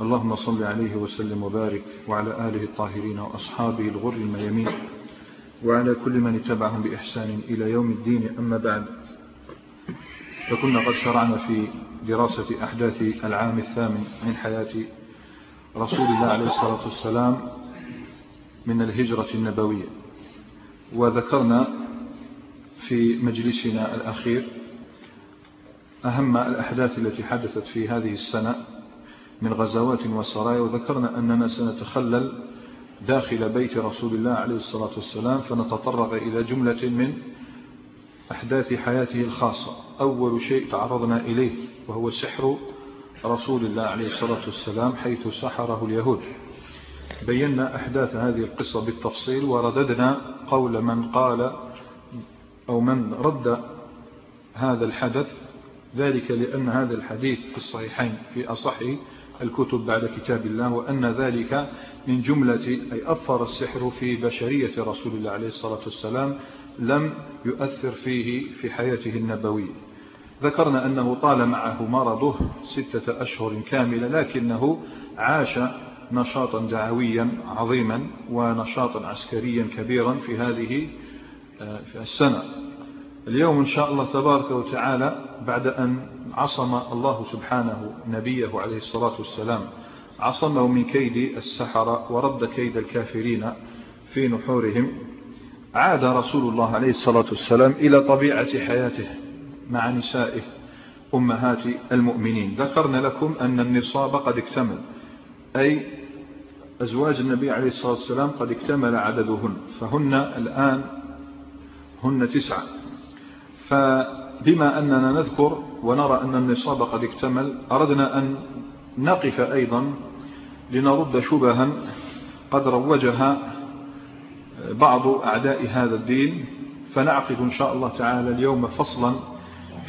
اللهم صل عليه وسلم وبارك وعلى آله الطاهرين وأصحابه الغر الميمين وعلى كل من اتبعهم بإحسان إلى يوم الدين. أما بعد فكنا قد شرعنا في دراسة أحداث العام الثامن من حياة رسول الله عليه الصلاة والسلام من الهجرة النبوية. وذكرنا في مجلسنا الأخير أهم الأحداث التي حدثت في هذه السنة من غزوات وسرايا وذكرنا أننا سنتخلل داخل بيت رسول الله عليه الصلاة والسلام فنتطرق إلى جملة من أحداث حياته الخاصة. أول شيء تعرضنا إليه وهو سحر رسول الله عليه الصلاة والسلام حيث سحره اليهود. بينا أحداث هذه القصة بالتفصيل ورددنا قول من قال أو من رد هذا الحدث ذلك لأن هذا الحديث في الصحيحين في أصح الكتب بعد كتاب الله وأن ذلك من جملة أي أثر السحر في بشرية رسول الله عليه الصلاة والسلام لم يؤثر فيه في حياته النبوية. ذكرنا أنه طال معه مرضه ستة أشهر كاملة لكنه عاش نشاطا دعويا عظيما ونشاطا عسكريا كبيرا في هذه آه، السنة. اليوم إن شاء الله تبارك وتعالى بعد أن عصم الله سبحانه نبيه عليه الصلاة والسلام عصمه من كيد السحرة ورد كيد الكافرين في نحورهم عاد رسول الله عليه الصلاة والسلام إلى طبيعة حياته مع نسائه أمهات المؤمنين. ذكرنا لكم أن النصاب قد اكتمل أي أزواج النبي عليه الصلاة والسلام قد اكتمل عددهن فهن الآن هن تسعة. فبما أننا نذكر ونرى أن النصاب قد اكتمل أردنا أن نقف أيضا لنرد شبها قد روجها بعض أعداء هذا الدين فنعقد إن شاء الله تعالى اليوم فصلا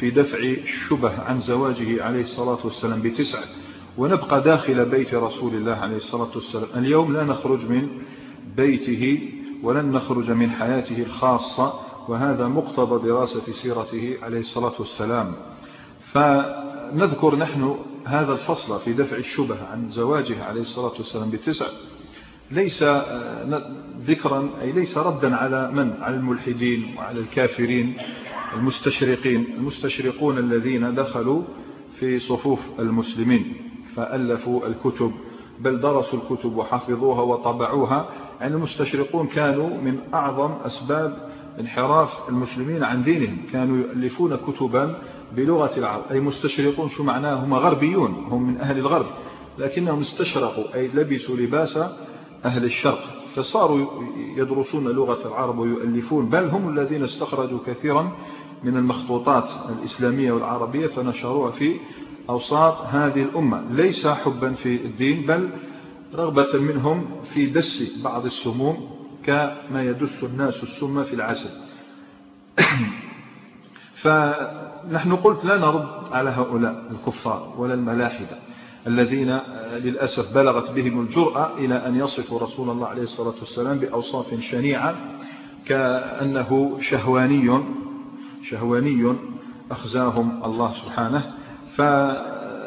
في دفع الشبه عن زواجه عليه الصلاة والسلام بتسع. ونبقى داخل بيت رسول الله عليه الصلاة والسلام. اليوم لا نخرج من بيته ولن نخرج من حياته الخاصة. وهذا مقتضى دراسة سيرته عليه الصلاة والسلام. فنذكر نحن هذا الفصل في دفع الشبه عن زواجه عليه الصلاة والسلام بتسع. ليس آه، ذكرا أي ليس ردا على من؟ على الملحدين وعلى الكافرين المستشرقين المستشرقون الذين دخلوا في صفوف المسلمين. فألفوا الكتب بل درسوا الكتب وحفظوها وطبعوها. يعني المستشرقون كانوا من أعظم أسباب انحراف المسلمين عن دينهم. كانوا يؤلفون كتبا بلغة العرب أي مستشرقون شو معناه؟ هم غربيون هم من أهل الغرب. لكنهم استشرقوا أي لبسوا لباس أهل الشرق. فصاروا يدرسون لغة العرب ويؤلفون بل هم الذين استخرجوا كثيرا من المخطوطات الإسلامية والعربية فنشروها في أوساط هذه الأمة. ليس حبا في الدين بل رغبة منهم في دس بعض السموم كما يدس الناس السم في العسل. فنحن قلت لا نرد على هؤلاء الكفار ولا الملاحدة الذين للأسف بلغت بهم الجرأة إلى أن يصفوا رسول الله عليه الصلاة والسلام بأوصاف شنيعة كأنه شهواني شهواني أخزاهم الله سبحانه.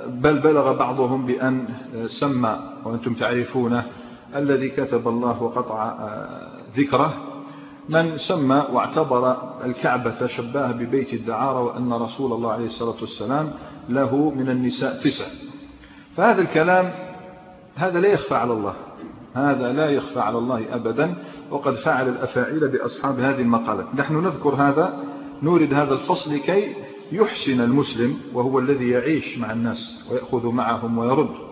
بل بلغ بعضهم بأن سمى وأنتم تعرفونه الذي كتب الله وقطع ذكره من سمى واعتبر الكعبة شباه ببيت الدعارة وأن رسول الله عليه الصلاة والسلام له من النساء تسع. فهذا الكلام هذا لا يخفى على الله. هذا لا يخفى على الله أبدا. وقد فعل الأفاعيل بأصحاب هذه المقالة نحن نذكر هذا نورد هذا الفصل كي يحسن المسلم وهو الذي يعيش مع الناس ويأخذ معهم ويرد.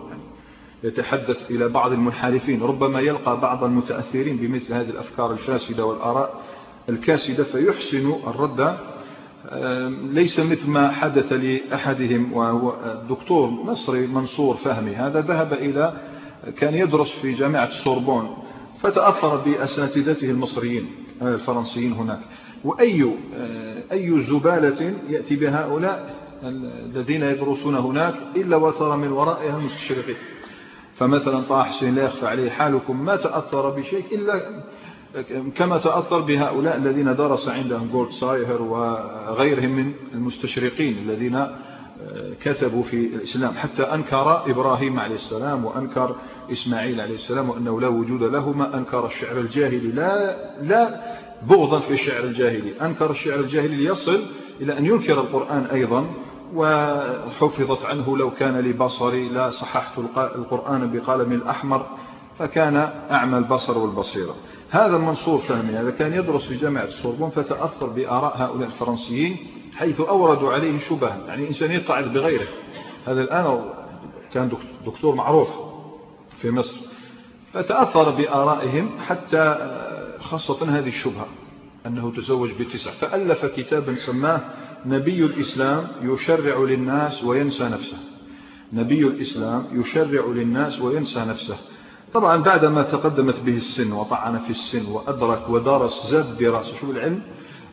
يتحدث إلى بعض المنحرفين. ربما يلقى بعض المتأثرين بمثل هذه الأفكار الفاسدة والآراء الكاسدة فيحسن الرد. ليس مثل ما حدث لأحدهم وهو الدكتور مصري منصور فهمي. هذا ذهب إلى كان يدرس في جامعة السوربون فتأثر بأساتذته المصريين الفرنسيين هناك. وأي أي زبالة يأتي بهؤلاء الذين يدرسون هناك إلا وترى من ورائها المستشرقين فمثلا طه حسين لا يخفى عليه حالكم ما تأثر بشيء إلا كما تأثر بهؤلاء الذين درس عندهم جولد سايهر وغيرهم من المستشرقين الذين كتبوا في الإسلام. حتى أنكر إبراهيم عليه السلام وأنكر إسماعيل عليه السلام وأنه لا وجود لهما. أنكر الشعر الجاهلي. لا, لا بغضا في الشعر الجاهلي. أنكر الشعر الجاهلي ليصل إلى أن ينكر القرآن أيضا. وحفظت عنه لو كان لبصري لا صححت القرآن بقلم الأحمر فكان أعمى البصر والبصيرة. هذا المنصور فهمي هذا كان يدرس في جامعة السوربون فتأثر بآراء هؤلاء الفرنسيين حيث أوردوا عليه شبها. يعني إنسان يقعد بغيره. هذا الآن كان دكتور معروف في مصر. فتأثر بآرائهم حتى خاصة هذه الشبهة أنه تزوج بتسع. فألف كتابا سماه نبي الإسلام يشرع للناس وينسى نفسه. نبي الإسلام يشرع للناس وينسى نفسه. طبعا بعدما تقدمت به السن وطعن في السن وأدرك ودرس زاد دراسة شو العلم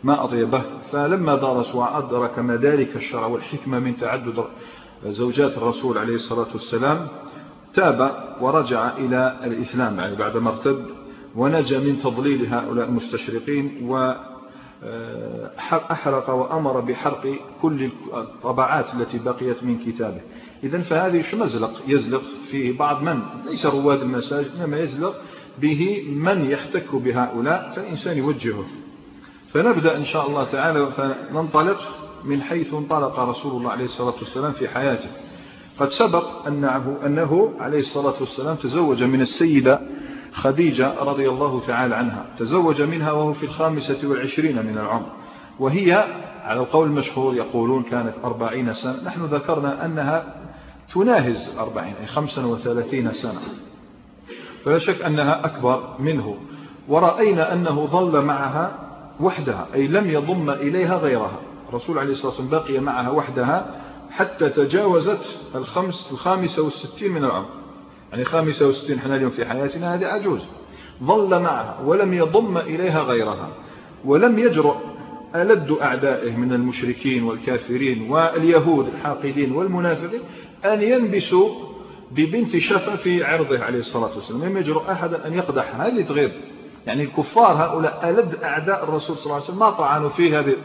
ما أطيبه. فلما درس وأدرك مدارك الشرع والحكمة من تعدد زوجات الرسول عليه الصلاة والسلام تاب ورجع إلى الإسلام. يعني بعدما ارتد ونجى من تضليل هؤلاء المستشرقين وأحرق وأمر بحرق كل الطبعات التي بقيت من كتابه. إذا فهذه مزلق؟ يزلق فيه بعض من؟ ليس رواد المساجد إنما يزلق به من يحتك بهؤلاء فالإنسان يوجهه. فنبدأ إن شاء الله تعالى فننطلق من حيث انطلق رسول الله عليه الصلاة والسلام في حياته. قد سبق أنه, أنه عليه الصلاة والسلام تزوج من السيدة خديجة رضي الله تعالى عنها تزوج منها وهو في الخامسة والعشرين من العمر. وهي على القول المشهور يقولون كانت أربعين سنة نحن ذكرنا أنها تناهز الأربعين أي خمسا وثلاثين سنة. فلا شك أنها أكبر منه. ورأينا أنه ظل معها وحدها أي لم يضم إليها غيرها. الرسول عليه الصلاة والسلام بقي معها وحدها حتى تجاوزت الخمس الخامسة والستين من العمر. يعني خامسة وستين حنا اليوم في حياتنا هذه عجوز ظل معها ولم يضم إليها غيرها ولم يجرؤ ألد أعدائه من المشركين والكافرين واليهود الحاقدين والمنافقين أن ينبسوا ببنت شفا في عرضه عليه الصلاة والسلام. لم يجرؤ أحد أن يقدح هذه تغير يعني الكفار هؤلاء ألد أعداء الرسول صلى الله عليه وسلم ما طعنوا فيه هذه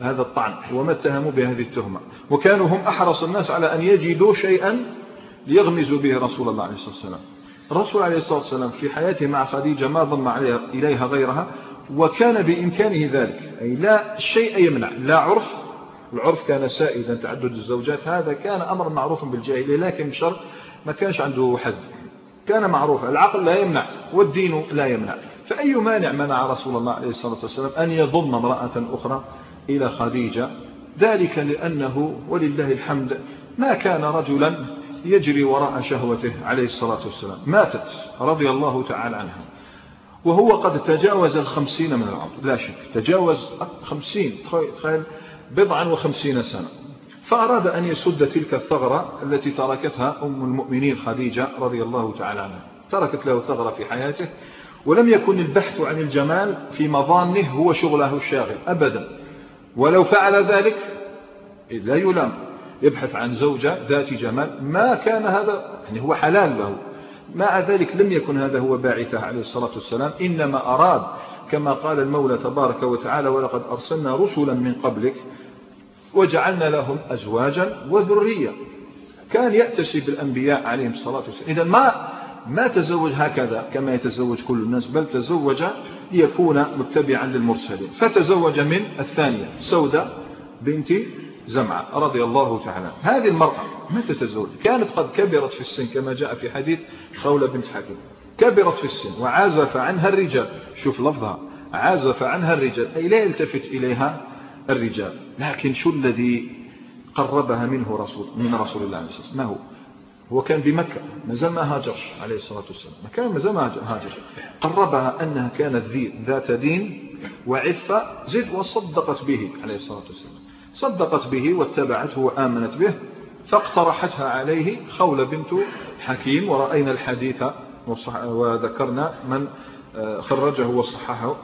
هذا الطعن وما اتهموا بهذه التهمة. وكانوا هم أحرص الناس على أن يجدوا شيئا ليغمزوا به رسول الله عليه الصلاة والسلام. الرسول عليه الصلاة والسلام في حياته مع خديجة ما ضم عليها إليها غيرها وكان بإمكانه ذلك. أي لا شيء يمنع لا عرف. العرف كان سائدا تعدد الزوجات. هذا كان أمر معروف بالجاهلية لكن بشرط ما كانش عنده حد كان معروفا العقل لا يمنع والدين لا يمنع. فأي مانع منع رسول الله عليه الصلاة والسلام أن يضم امرأة أخرى إلى خديجة؟ ذلك لأنه ولله الحمد ما كان رجلا يجري وراء شهوته عليه الصلاة والسلام. ماتت رضي الله تعالى عنها. وهو قد تجاوز الخمسين من العمر. لا شك تجاوز خمسين تخيل بضعا وخمسين سنة. فأراد أن يسد تلك الثغرة التي تركتها أم المؤمنين خديجة رضي الله تعالى عنها. تركت له ثغرة في حياته ولم يكن البحث عن الجمال في مظانه هو شغله الشاغل أبدا. ولو فعل ذلك لا يلام. يبحث عن زوجة ذات جمال. ما كان هذا يعني هو حلال له. مع ذلك لم يكن هذا هو باعثه عليه الصلاة والسلام. إنما أراد كما قال المولى تبارك وتعالى ولقد أرسلنا رسلا من قبلك وجعلنا لهم أزواجا وذرية. كان يأتسي بالأنبياء عليهم الصلاة والسلام. إذا ما ما تزوج هكذا كما يتزوج كل الناس بل تزوج ليكون متبعا للمرسلين. فتزوج من الثانية سودة بنت زمعة رضي الله تعالى هذه المرأة ما تتزوج كانت قد كبرت في السن كما جاء في حديث خولة بنت حكيم كبرت في السن وعازف عنها الرجال. شوف لفظها. عازف عنها الرجال. أي لا يلتفت إليها الرجال. لكن شو الذي قربها منه رسول من رسول الله عليه الصلاة ما هو؟ هو كان بمكة. ما زال ما هاجرش عليه الصلاة والسلام. كان ما زال ما هاجر قربها أنها كانت ذات دين وعفة زد وصدقت به عليه الصلاة والسلام. صدقت به واتبعته وآمنت به فاقترحتها عليه خولة بنت حكيم. ورأينا الحديث وذكرنا من آه، خرجه وصححه.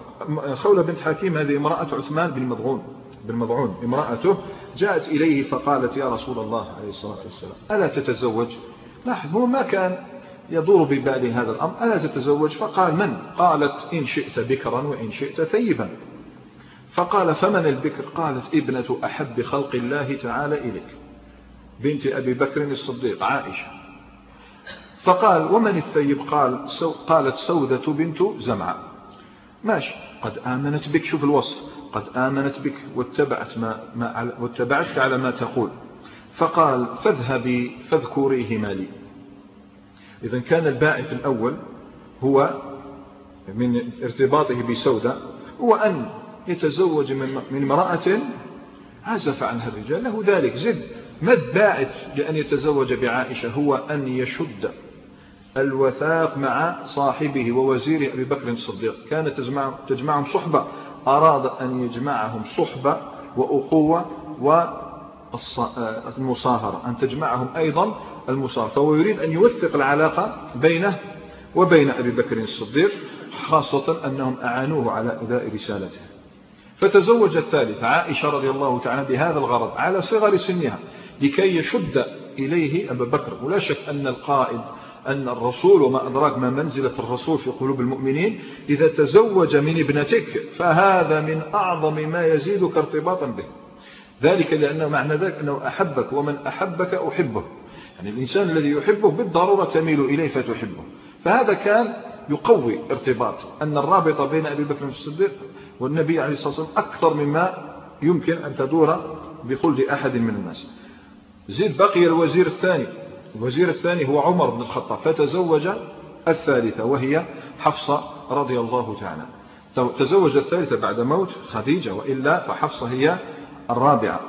خولة بنت حكيم هذه امرأة عثمان بن مضعون بن مضعون امرأته جاءت إليه فقالت يا رسول الله عليه الصلاة والسلام ألا تتزوج؟ لاحظ هو ما كان يدور ببالي هذا الأمر ألا تتزوج؟ فقال من؟ قالت إن شئت بكرا وإن شئت ثيبا. فقال فمن البكر؟ قالت ابنة أحب خلق الله تعالى إليك. بنت أبي بكر الصديق عائشة. فقال ومن الثيب قال سو قالت سودة بنت زمعة. ماشي. قد آمنت بك شوف الوصف. قد آمنت بك واتبعت ما, ما واتبعتك على ما تقول. فقال فاذهبي فاذكريهما لي. إذا كان الباعث الأول هو من ارتباطه بسودة هو أن يتزوج من امرأة عزف عنها الرجال. له ذلك زد. ما الباعث لأن يتزوج بعائشة؟ هو أن يشد الوثاق مع صاحبه ووزيره أبي بكر الصديق. كانت تجمعهم صحبة. أراد أن يجمعهم صحبة وأخوة والمصاهرة أن تجمعهم أيضا المصاهرة. فهو يريد أن يوثق العلاقة بينه وبين أبي بكر الصديق خاصة أنهم أعانوه على أداء رسالته. فتزوج الثالث عائشة رضي الله تعالى بهذا الغرض على صغر سنها لكي يشد إليه أبا بكر. ولا شك أن القائد أن الرسول وما أدراك ما منزلة الرسول في قلوب المؤمنين إذا تزوج من ابنتك فهذا من أعظم ما يزيدك ارتباطا به. ذلك لأنه معنى ذلك أنه أحبك ومن أحبك أحبه. يعني الإنسان الذي يحبه بالضرورة تميل إليه فتحبه. فهذا كان يقوي ارتباط. أن الرابطة بين أبي بكر الصديق والنبي عليه الصلاة والسلام أكثر مما يمكن أن تدور بخلد أحد من الناس. زيد بقي الوزير الثاني. الوزير الثاني هو عمر بن الخطاب فتزوج الثالثة وهي حفصة رضي الله تعالى. تزوج الثالثة بعد موت خديجة وإلا فحفصة هي الرابعة.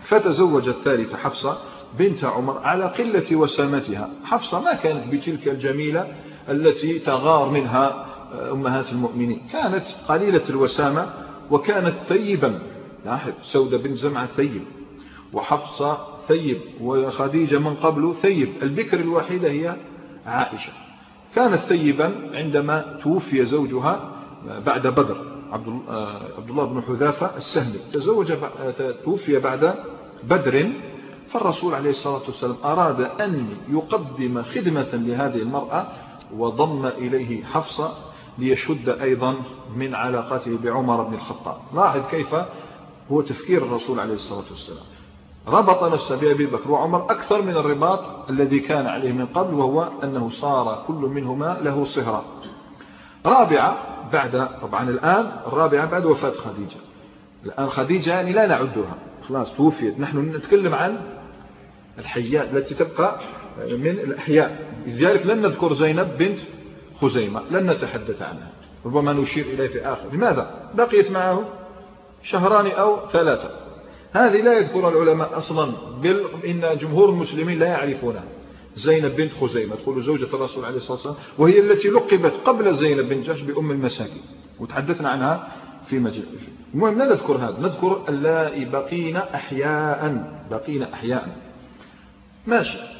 فتزوج الثالثة حفصة بنت عمر على قلة وسامتها. حفصة ما كانت بتلك الجميلة التي تغار منها أمهات المؤمنين. كانت قليلة الوسامة وكانت ثيبا. لاحظ سودة بن زمعة ثيب وحفصة ثيب وخديجة من قبل ثيب. البكر الوحيدة هي عائشة. كانت ثيبا عندما توفي زوجها بعد بدر. عبد الله بن حذافة السهمي. تزوج توفي بعد بدر. فالرسول عليه الصلاة والسلام أراد أن يقدم خدمة لهذه المرأة وضم إليه حفصة ليشد أيضا من علاقته بعمر بن الخطاب. لاحظ كيف هو تفكير الرسول عليه الصلاة والسلام. ربط نفسه بأبي بكر وعمر أكثر من الرباط الذي كان عليه من قبل وهو أنه صار كل منهما له صهرة. رابعة بعد طبعا الآن الرابعة بعد وفاة خديجة. الآن خديجة يعني لا نعدها. خلاص توفيت. نحن نتكلم عن الحيات التي تبقى من الأحياء. لذلك لن نذكر زينب بنت خزيمة لن نتحدث عنها. ربما نشير إليه في آخر. لماذا؟ بقيت معه شهران أو ثلاثة. هذه لا يذكرها العلماء أصلا بل إن جمهور المسلمين لا يعرفونها. زينب بنت خزيمة تقول زوجة الرسول عليه الصلاة والسلام وهي التي لقبت قبل زينب بنت جحش بأم المساكين. وتحدثنا عنها في مجال المهم لا نذكر هذا. نذكر اللائي بقين أحياء. بقين أحياء. ماشي.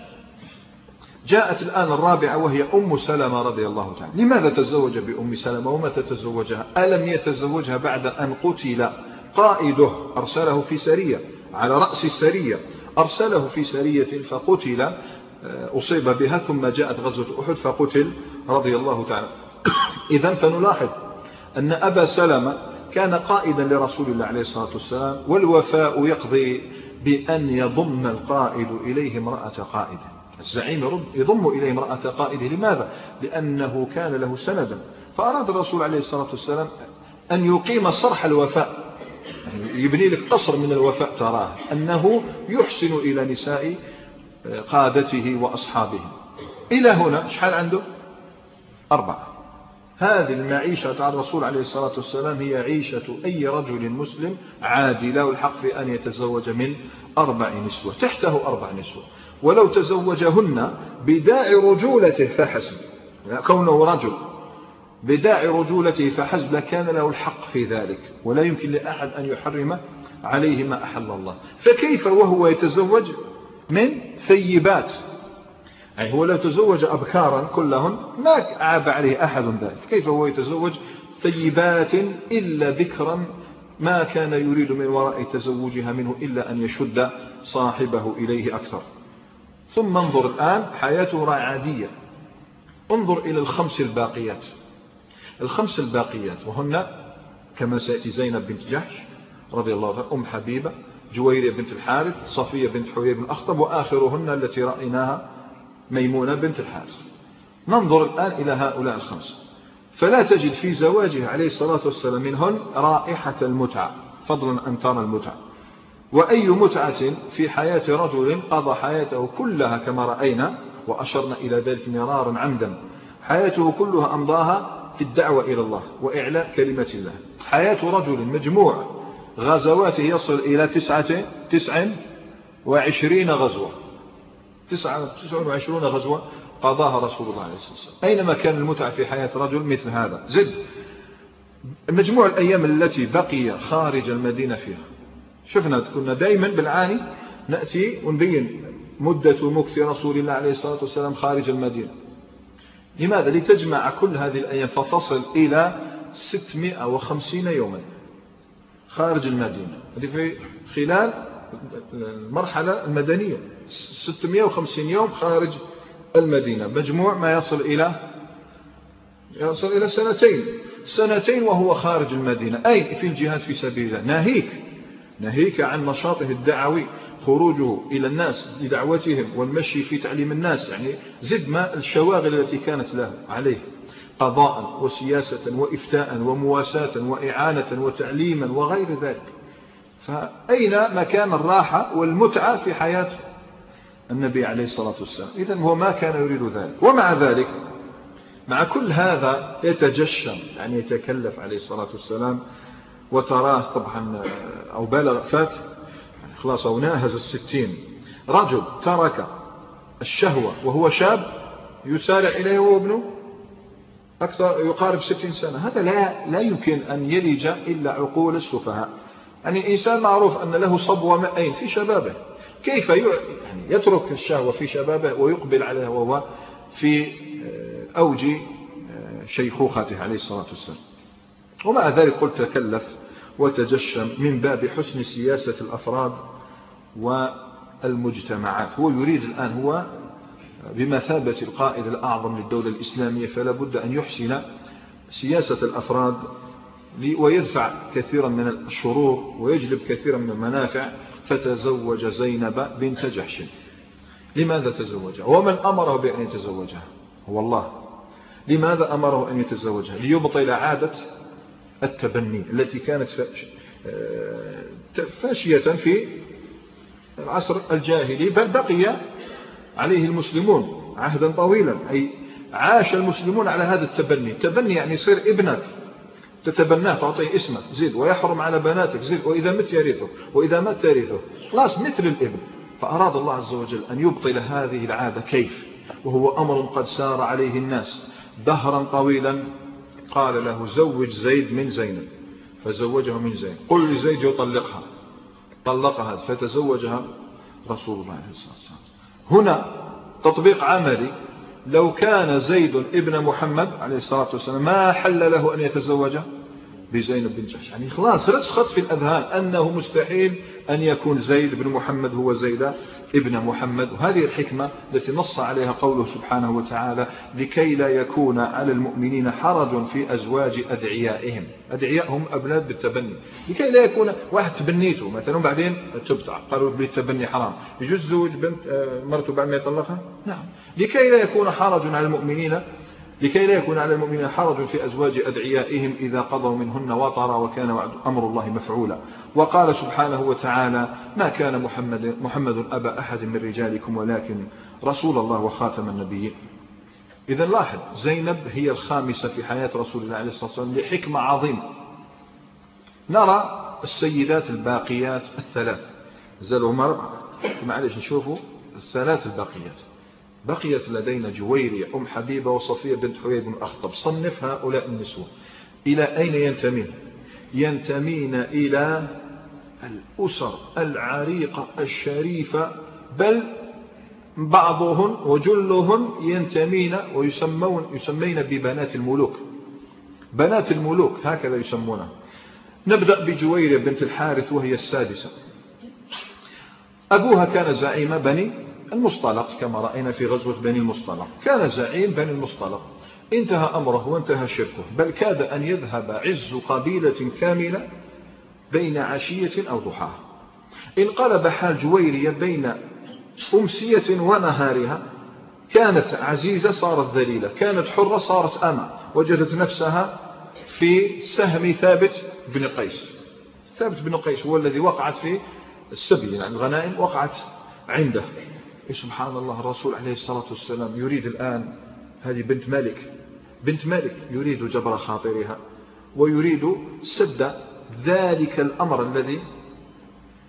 جاءت الآن الرابعة وهي أم سلمة رضي الله تعالى. لماذا تزوج بأم سلمة ومتى تزوجها ألم يتزوجها بعد أن قتل قائده؟ أرسله في سرية على رأس السرية. أرسله في سرية فقتل آه، أصيب بها ثم جاءت غزوة أحد فقتل رضي الله تعالى. إذا فنلاحظ أن أبا سلمة كان قائدا لرسول الله عليه الصلاة والسلام والوفاء يقضي بأن يضم القائد إليه امرأة قائدة. الزعيم يضم إليه امرأة قائده لماذا؟ لأنه كان له سندا. فأراد الرسول عليه الصلاة والسلام أن يقيم صرح الوفاء. يبني لك قصر من الوفاء تراه. أنه يحسن إلى نساء قادته وأصحابه. إلى هنا شحال عنده؟ أربعة. هذه المعيشة على الرسول عليه الصلاة والسلام هي عيشة أي رجل مسلم عادي له الحق في أن يتزوج من أربع نسوة. تحته أربع نسوة. ولو تزوجهن بداعي رجولته فحسب. كونه رجل. بداعي رجولته فحسب لكان له الحق في ذلك. ولا يمكن لأحد أن يحرم عليه ما أحل الله. فكيف وهو يتزوج من ثيبات؟ يعني هو لو تزوج أبكارا كلهن ما عاب عليه أحد ذلك. كيف هو يتزوج ثيبات إلا ذكرا ما كان يريد من وراء تزوجها منه إلا أن يشد صاحبه إليه أكثر. ثم انظر الآن حياته عادية. انظر إلى الخمس الباقيات. الخمس الباقيات وهن كما سيأتي زينب بنت جحش رضي الله عنها أم حبيبة جويرية بنت الحارث صفية بنت حوية بن أخطب وآخرهن التي رأيناها ميمونة بنت الحارث. ننظر الآن إلى هؤلاء الخمسة فلا تجد في زواجه عليه الصلاة والسلام منهن رائحة المتعة فضلا أن ترى المتعة. وأي متعة في حياة رجل قضى حياته كلها كما رأينا وأشرنا إلى ذلك مرارا عمدا. حياته كلها أمضاها في الدعوة إلى الله وإعلاء كلمة الله. حياة رجل مجموع غزواته يصل إلى تسعة تسع وعشرين غزوة. تسعة وعشرون غزوة قضاها رسول الله عليه الصلاة والسلام. أينما كان المتعة في حياة رجل مثل هذا؟ زد مجموع الأيام التي بقي خارج المدينة فيها. شفنا كنا دائما بالعاني نأتي ونبين مدة مكث رسول الله عليه الصلاة والسلام خارج المدينة. لماذا؟ لتجمع كل هذه الأيام فتصل إلى 650 يوما خارج المدينة. هذه في خلال المرحلة المدنية. 650 يوم خارج المدينة. مجموع ما يصل إلى يصل إلى سنتين. سنتين وهو خارج المدينة. أي في الجهاد في سبيل الله. ناهيك. ناهيك عن نشاطه الدعوي خروجه إلى الناس لدعوتهم والمشي في تعليم الناس يعني زد ما الشواغل التي كانت له عليه قضاء وسياسة وإفتاء ومواساة وإعانة وتعليما وغير ذلك. فأين مكان الراحة والمتعة في حياة النبي عليه الصلاة والسلام. إذن هو ما كان يريد ذلك. ومع ذلك مع كل هذا يتجشم يعني يتكلف عليه الصلاة والسلام وتراه طبعا أو بلغ فات خلاص أو ناهز الستين. رجل ترك الشهوة وهو شاب يسارع إليه وهو ابنه أكثر يقارب ستين سنة. هذا لا, لا يمكن أن يلج إلا عقول السفهاء. يعني الإنسان معروف أن له صبوة مئين في شبابه. كيف يعني يترك الشهوة في شبابه ويقبل عليها وهو في آه، أوج آه، شيخوخته عليه الصلاة والسلام. ومع ذلك قلت تكلف. وتجشم من باب حسن سياسة الأفراد والمجتمعات. هو يريد الآن هو بمثابة القائد الأعظم للدولة الإسلامية فلا بد أن يحسن سياسة الأفراد ويدفع كثيرا من الشرور ويجلب كثيرا من المنافع. فتزوج زينب بنت جحش. لماذا تزوجها؟ ومن أمره بأن يتزوجها؟ هو الله لماذا أمره أن يتزوجها؟ ليبطل عادة التبني التي كانت فاشية في العصر الجاهلي بل بقي عليه المسلمون عهدا طويلا أي عاش المسلمون على هذا التبني. التبني يعني يصير ابنك تتبناه تعطيه اسمه زيد ويحرم على بناتك زيد وإذا مت يرثه وإذا مات ترثه. خلاص مثل الابن. فأراد الله عز وجل أن يبطل هذه العادة كيف؟ وهو أمر قد سار عليه الناس دهرا طويلا قال له زوج زيد من زينب. فزوجه من زينب. قل لزيد يطلقها. طلقها فتزوجها رسول الله عليه الصلاة والسلام. هنا تطبيق عملي. لو كان زيد ابن محمد عليه الصلاة والسلام ما حل له أن يتزوج بزينب بن جحش. يعني خلاص رسخت في الأذهان أنه مستحيل أن يكون زيد بن محمد هو زيد ابن محمد. وهذه الحكمة التي نص عليها قوله سبحانه وتعالى لكي لا يكون على المؤمنين حرج في أزواج أدعيائهم. أدعيائهم أبناء بالتبني. لكي لا يكون واحد تبنيته مثلا بعدين تبتع قالوا بالتبني حرام. يجوز زوج بنت آه، مرته بعد ما يطلقها؟ نعم. لكي لا يكون حرج على المؤمنين لكي لا يكون على المؤمنين حرج في أزواج أدعيائهم إذا قضوا منهن وطرا وكان أمر الله مفعولا. وقال سبحانه وتعالى ما كان محمد, محمد أبا أحد من رجالكم ولكن رسول الله وخاتم النبيين. إذا لاحظ زينب هي الخامسة في حياة رسول الله عليه الصلاة والسلام لحكمة عظيمة. نرى السيدات الباقيات الثلاث. زالوا هم أربعة معلش نشوفوا الثلاث الباقيات. بقيت لدينا جويرية أم حبيبة وصفية بنت حويب بن أخطب. صنف هؤلاء النسوة. إلى أين ينتمين؟ ينتمين إلى الأسر العريقة الشريفة بل بعضهن وجلهن ينتمين ويسمون يسمين ببنات الملوك. بنات الملوك هكذا يسمونها. نبدأ بجويرية بنت الحارث وهي السادسة. أبوها كان زعيم بني المصطلق كما رأينا في غزوة بني المصطلق. كان زعيم بني المصطلق. انتهى أمره وانتهى شركه. بل كاد أن يذهب عز قبيلة كاملة بين عشية أو ضحاها انقلب حال جويرية بين أمسية ونهارها. كانت عزيزة صارت ذليلة. كانت حرة صارت أمة. وجدت نفسها في سهم ثابت بن قيس. ثابت بن قيس هو الذي وقعت في السبي يعني الغنائم وقعت عنده. سبحان الله الرسول عليه الصلاة والسلام يريد الآن هذه بنت مالك بنت مالك يريد جبر خاطرها ويريد سد ذلك الأمر الذي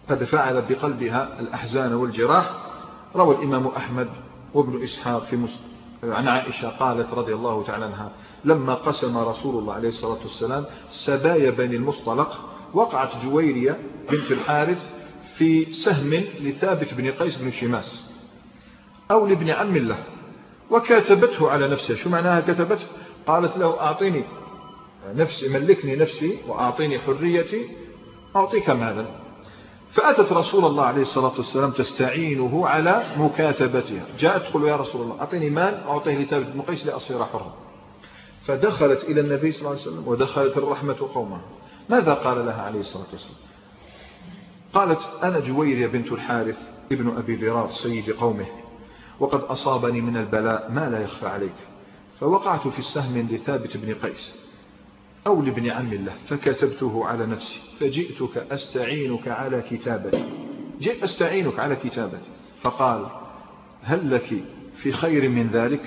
قد فعل بقلبها الأحزان والجراح. روى الإمام أحمد وابن إسحاق في مسلم عن عائشة قالت رضي الله تعالى عنها لما قسم رسول الله عليه الصلاة والسلام سبايا بني المصطلق وقعت جويرية بنت الحارث في سهم لثابت بن قيس بن شماس. أو لابن عم له وكاتبته على نفسه. شو معناها كتبته؟ قالت له أعطيني نفسي ملكني نفسي وأعطيني حريتي أعطيك مالا. فأتت رسول الله عليه الصلاة والسلام تستعينه على مكاتبتها. جاءت تقول يا رسول الله أعطيني مال أعطيه لثابت بن قيس لأصير حرا. فدخلت إلى النبي صلى الله عليه وسلم ودخلت الرحمة قومها. ماذا قال لها عليه الصلاة والسلام؟ قالت أنا جويرية بنت الحارث ابن أبي ذرار سيد قومه. وقد أصابني من البلاء ما لا يخفى عليك. فوقعت في السهم لثابت بن قيس أو لابن عم الله فكتبته على نفسي فجئتك أستعينك على كتابتي. جئت أستعينك على كتابتي. فقال هل لك في خير من ذلك؟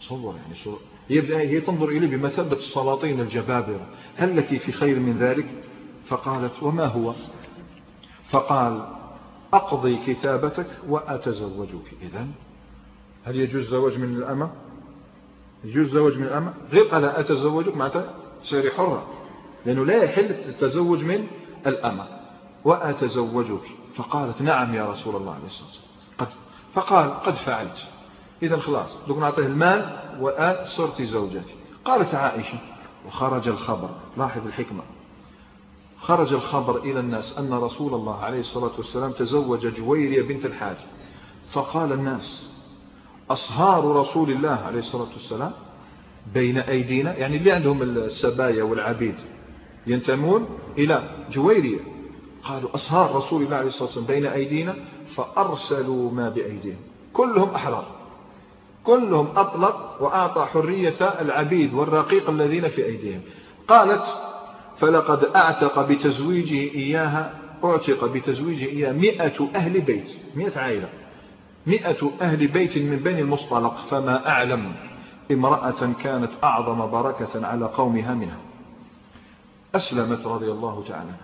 تصور يعني صور يبدأ هي تنظر إليه بمثابة السلاطين الجبابرة. هل لك في خير من ذلك؟ فقالت وما هو؟ فقال أقضي كتابتك وأتزوجك. إذن هل يجوز الزواج من الأمة؟ يجوز الزواج من الأمة؟ غير قال أتزوجك معناتها تصيري حرة لأنه لا يحل التزوج من الأمة. وأتزوجك. فقالت نعم يا رسول الله عليه الصلاة والسلام. قد فقال قد فعلت. إذا خلاص دوك نعطيه المال وصرت زوجتي. قالت عائشة وخرج الخبر. لاحظ الحكمة. خرج الخبر إلى الناس أن رسول الله عليه الصلاة والسلام تزوج جويرية بنت الحاج. فقال الناس أصهار رسول الله عليه الصلاة والسلام بين أيدينا يعني اللي عندهم السبايا والعبيد ينتمون إلى جويرية. قالوا أصهار رسول الله عليه الصلاة والسلام بين أيدينا فأرسلوا ما بأيديهم. كلهم أحرار. كلهم أطلق وأعطى حرية العبيد والرقيق الذين في أيديهم. قالت فلقد أعتق بتزويجه إياها أعتق بتزويجه إياها مئة أهل بيت مئة عائلة. مئة أهل بيت من بني المصطلق فما أعلم امرأة كانت أعظم بركة على قومها منها. أسلمت رضي الله تعالى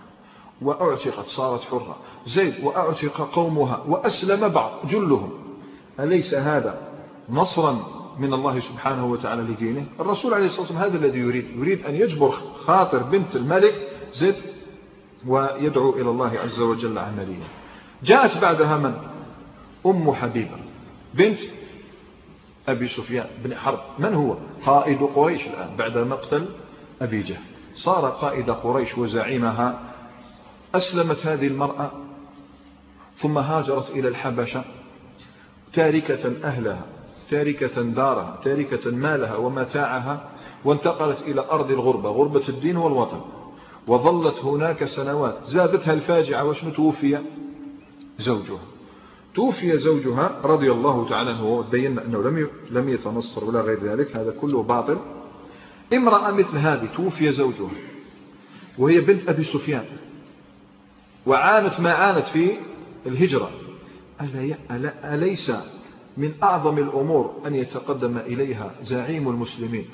وأعتقت صارت حرة. زيد وأعتق قومها وأسلم بعض جلهم. أليس هذا نصرا من الله سبحانه وتعالى لدينه. الرسول عليه الصلاة والسلام هذا الذي يريد يريد أن يجبر خاطر بنت الملك زيد ويدعو إلى الله عز وجل عمليا جاءت بعدها من؟ أم حبيبة بنت أبي سفيان بن حرب. من هو؟ قائد قريش الآن بعد مقتل أبي جهل. صار قائد قريش وزعيمها. أسلمت هذه المرأة ثم هاجرت إلى الحبشة تاركة أهلها. تاركة دارها تاركة مالها ومتاعها وانتقلت إلى أرض الغربة غربة الدين والوطن. وظلت هناك سنوات. زادتها الفاجعة وش توفي؟ زوجها. توفي زوجها رضي الله تعالى عنه وبينا أنه لم لم يتنصر ولا غير ذلك هذا كله باطل. امرأة مثل هذه توفي زوجها وهي بنت أبي سفيان. وعانت ما عانت في الهجرة. أليس من أعظم الأمور أن يتقدم إليها زعيم المسلمين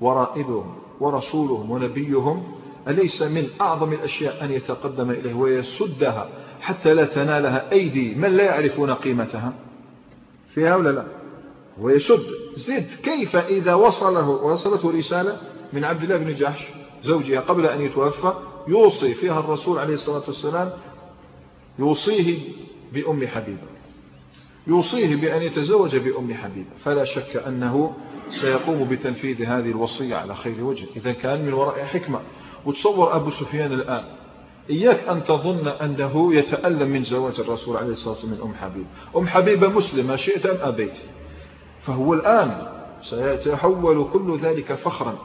ورائدهم ورسولهم ونبيهم. أليس من أعظم الأشياء أن يتقدم إليه ويسدها حتى لا تنالها أيدي من لا يعرفون قيمتها؟ فيها ولا لا. ويسد. زد. كيف إذا وصله وصلته رسالة من عبد الله بن جحش زوجها قبل أن يتوفى يوصي فيها الرسول عليه الصلاة والسلام يوصيه بأم حبيبة. يوصيه بأن يتزوج بأم حبيبة. فلا شك أنه سيقوم بتنفيذ هذه الوصية على خير وجه. إذا كأن من وراء حكمة. وتصور أبو سفيان الآن إياك أن تظن أنه يتألم من زواج الرسول عليه الصلاة والسلام من أم حبيبة. أم حبيبة مسلمة شئت أم أبيت؟ فهو الآن سيتحول كل ذلك فخرا.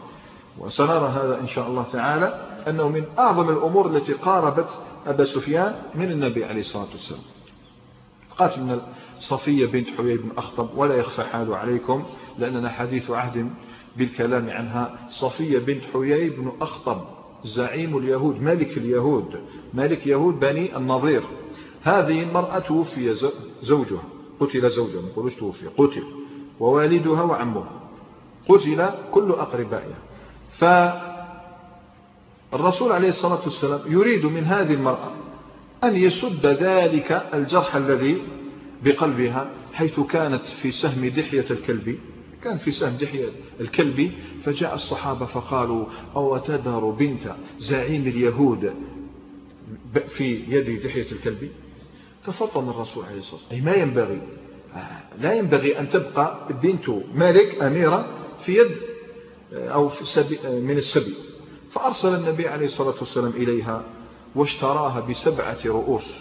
وسنرى هذا إن شاء الله تعالى أنه من أعظم الأمور التي قاربت أبا سفيان من النبي عليه الصلاة والسلام. قالت من صفية بنت حيي بن أخطب ولا يخفى حال عليكم لأننا حديث عهد بالكلام عنها. صفية بنت حيي بن أخطب زعيم اليهود ملك اليهود ملك يهود بني النظير. هذه المرأة توفي زوجها قتل زوجها ما نقولوش توفي قتل ووالدها وعمها. قتل كل أقربائها. فالرسول عليه الصلاة والسلام يريد من هذه المرأة أن يسد ذلك الجرح الذي بقلبها حيث كانت في سهم دحية الكلب. كان في سهم دحية الكلب فجاء الصحابة فقالوا أو تدر بنت زعيم اليهود في يد دحية الكلب؟ ففطن الرسول عليه الصلاة والسلام. ما ينبغي. لا ينبغي أن تبقى بنت ملك أميرة في يد أو في سبي من السبي. فأرسل النبي عليه الصلاة والسلام إليها. واشتراها بسبعة رؤوس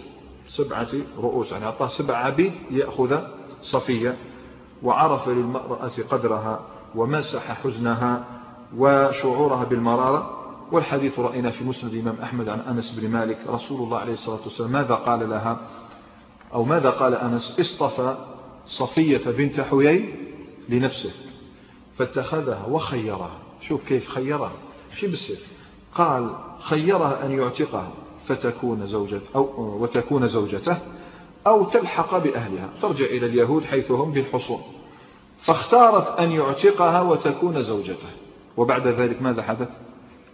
سبعة رؤوس يعني أعطاه سبع عبيد يأخذ صفية وعرف للمرأة قدرها ومسح حزنها وشعورها بالمرارة. والحديث رأينا في مسند الإمام أحمد عن أنس بن مالك رسول الله عليه الصلاة والسلام ماذا قال لها؟ أو ماذا قال أنس؟ اصطفى صفية بنت حيي لنفسه فاتخذها وخيرها. شوف كيف خيرها شي بالسيف قال خيرها أن يعتقها فتكون زوجة أو وتكون زوجته أو تلحق بأهلها. ترجع إلى اليهود حيث هم بالحصول فاختارت أن يعتقها وتكون زوجته. وبعد ذلك ماذا حدث؟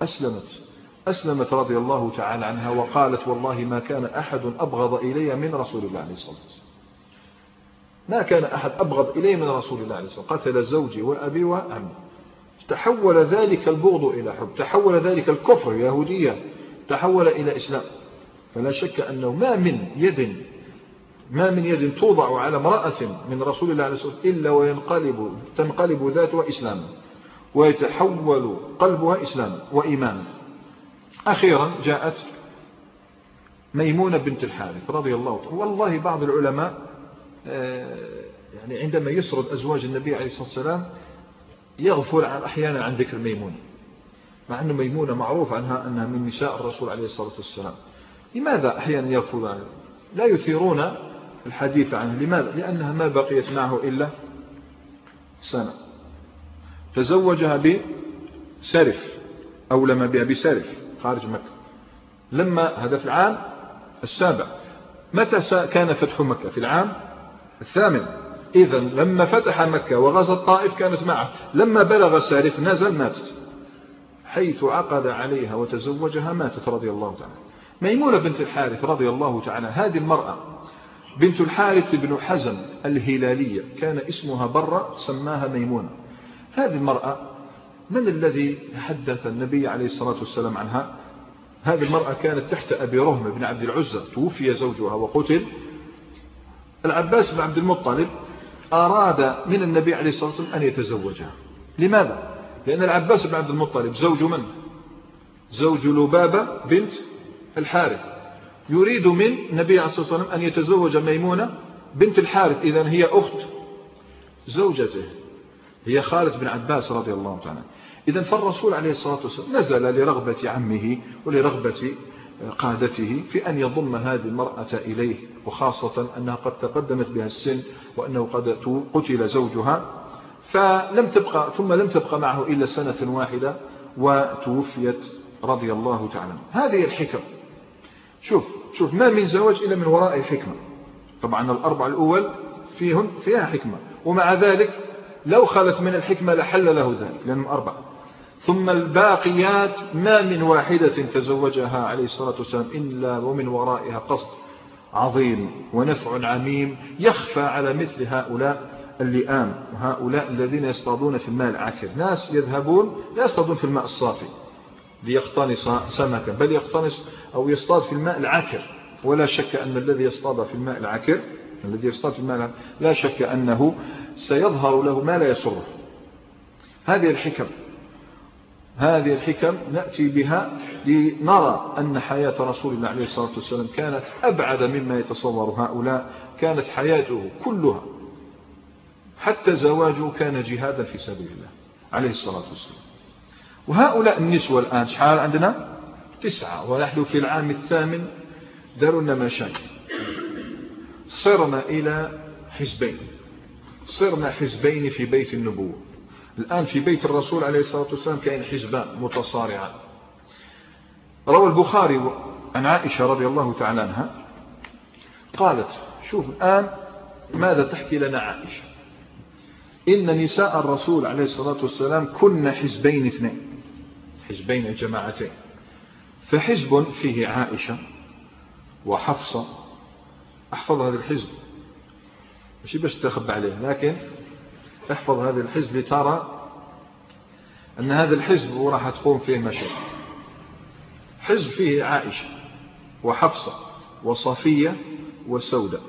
أسلمت. أسلمت رضي الله تعالى عنها وقالت والله ما كان أحد أبغض إلي من رسول الله عليه الصلاة والسلام. ما كان أحد أبغض إلي من رسول الله عليه الصلاة والسلام. قتل زوجي وأبي وعمي تحول ذلك البغض إلى حب تحول ذلك الكفر يهودية تحول إلى إسلام. فلا شك أنه ما من يد ما من يد توضع على امرأة من رسول الله عليه الصلاة إلا وينقلب تنقلب ذاتها إسلاما ويتحول قلبها إسلاما وإيمانا. أخيرا جاءت ميمونة بنت الحارث رضي الله عنه والله بعض العلماء آه، يعني عندما يسرد أزواج النبي عليه الصلاة والسلام يغفل أحيانا عن ذكر ميمونة مع أن ميمونة معروف عنها أنها من نساء الرسول عليه الصلاة والسلام. لماذا أحيانا يغفل عنها لا يثيرون الحديث عنه. لماذا؟ لأنها ما بقيت معه إلا سنة. تزوجها بسرف أولم بها بسرف خارج مكة. لما هذا في العام السابع. متى كان فتح مكة؟ في العام الثامن. إذا لما فتح مكة وغزا الطائف كانت معه لما بلغ سارف نزل ماتت. حيث عقد عليها وتزوجها ماتت رضي الله تعالى ميمونة بنت الحارث رضي الله تعالى هذه المرأة بنت الحارث بن حزم الهلالية كان اسمها برة سماها ميمونة. هذه المرأة من الذي حدث النبي عليه الصلاة والسلام عنها؟ هذه المرأة كانت تحت أبي رهم بن عبد العزة توفي زوجها وقتل. العباس بن عبد المطلب أراد من النبي عليه الصلاة والسلام أن يتزوجها لماذا؟ لأن العباس بن عبد المطلب زوج من؟ زوج لبابة بنت الحارث. يريد من النبي عليه الصلاة والسلام أن يتزوج ميمونة بنت الحارث. إذا هي أخت زوجته. هي خالد بن عباس رضي الله تعالى إذا فالرسول عليه الصلاة والسلام نزل لرغبة عمه ولرغبة قادته في أن يضم هذه المرأة إليه وخاصة أنها قد تقدمت بها السن وأنه قد قتل زوجها فلم تبقى ثم لم تبقى معه إلا سنة واحدة وتوفيت رضي الله تعالى هذه الحكم. شوف شوف ما من زواج إلا من وراء حكمة. طبعا الأربع الأول فيهن فيها حكمة. ومع ذلك لو خلت من الحكمة لحل له ذلك لأنهم أربع ثم الباقيات ما من واحدة تزوجها عليه الصلاة والسلام إلا ومن ورائها قصد عظيم ونفع عميم يخفى على مثل هؤلاء اللئام وهؤلاء الذين يصطادون في الماء العكر. ناس يذهبون لا يصطادون في الماء الصافي ليقتنص سمكا بل يقتنص أو يصطاد في الماء العكر. ولا شك أن الذي يصطاد في الماء العكر الذي يصطاد في المال لا شك أنه سيظهر له ما لا يسره. هذه الحكم. هذه الحكم نأتي بها لنرى أن حياة رسول الله عليه الصلاة والسلام كانت أبعد مما يتصور هؤلاء كانت حياته كلها حتى زواجه كان جهادا في سبيل الله عليه الصلاة والسلام. وهؤلاء النسوة الآن شحال عندنا؟ تسعة. ونحن في العام الثامن دارنا مشاكل. صرنا إلى حزبين. صرنا حزبين في بيت النبوة. الآن في بيت الرسول عليه الصلاة والسلام كاين حزبان متصارعان. روى البخاري عن عائشة رضي الله تعالى عنها قالت شوف الآن ماذا تحكي لنا عائشة. إن نساء الرسول عليه الصلاة والسلام كن حزبين اثنين حزبين جماعتين. فحزب فيه عائشة وحفصة. أحفظ هذا الحزب ماشي باش تخبى عليه لكن احفظ هذا الحزب لترى أن هذا الحزب راح تقوم فيه مشاكل حزب فيه عائشة وحفصة وصفية وسودة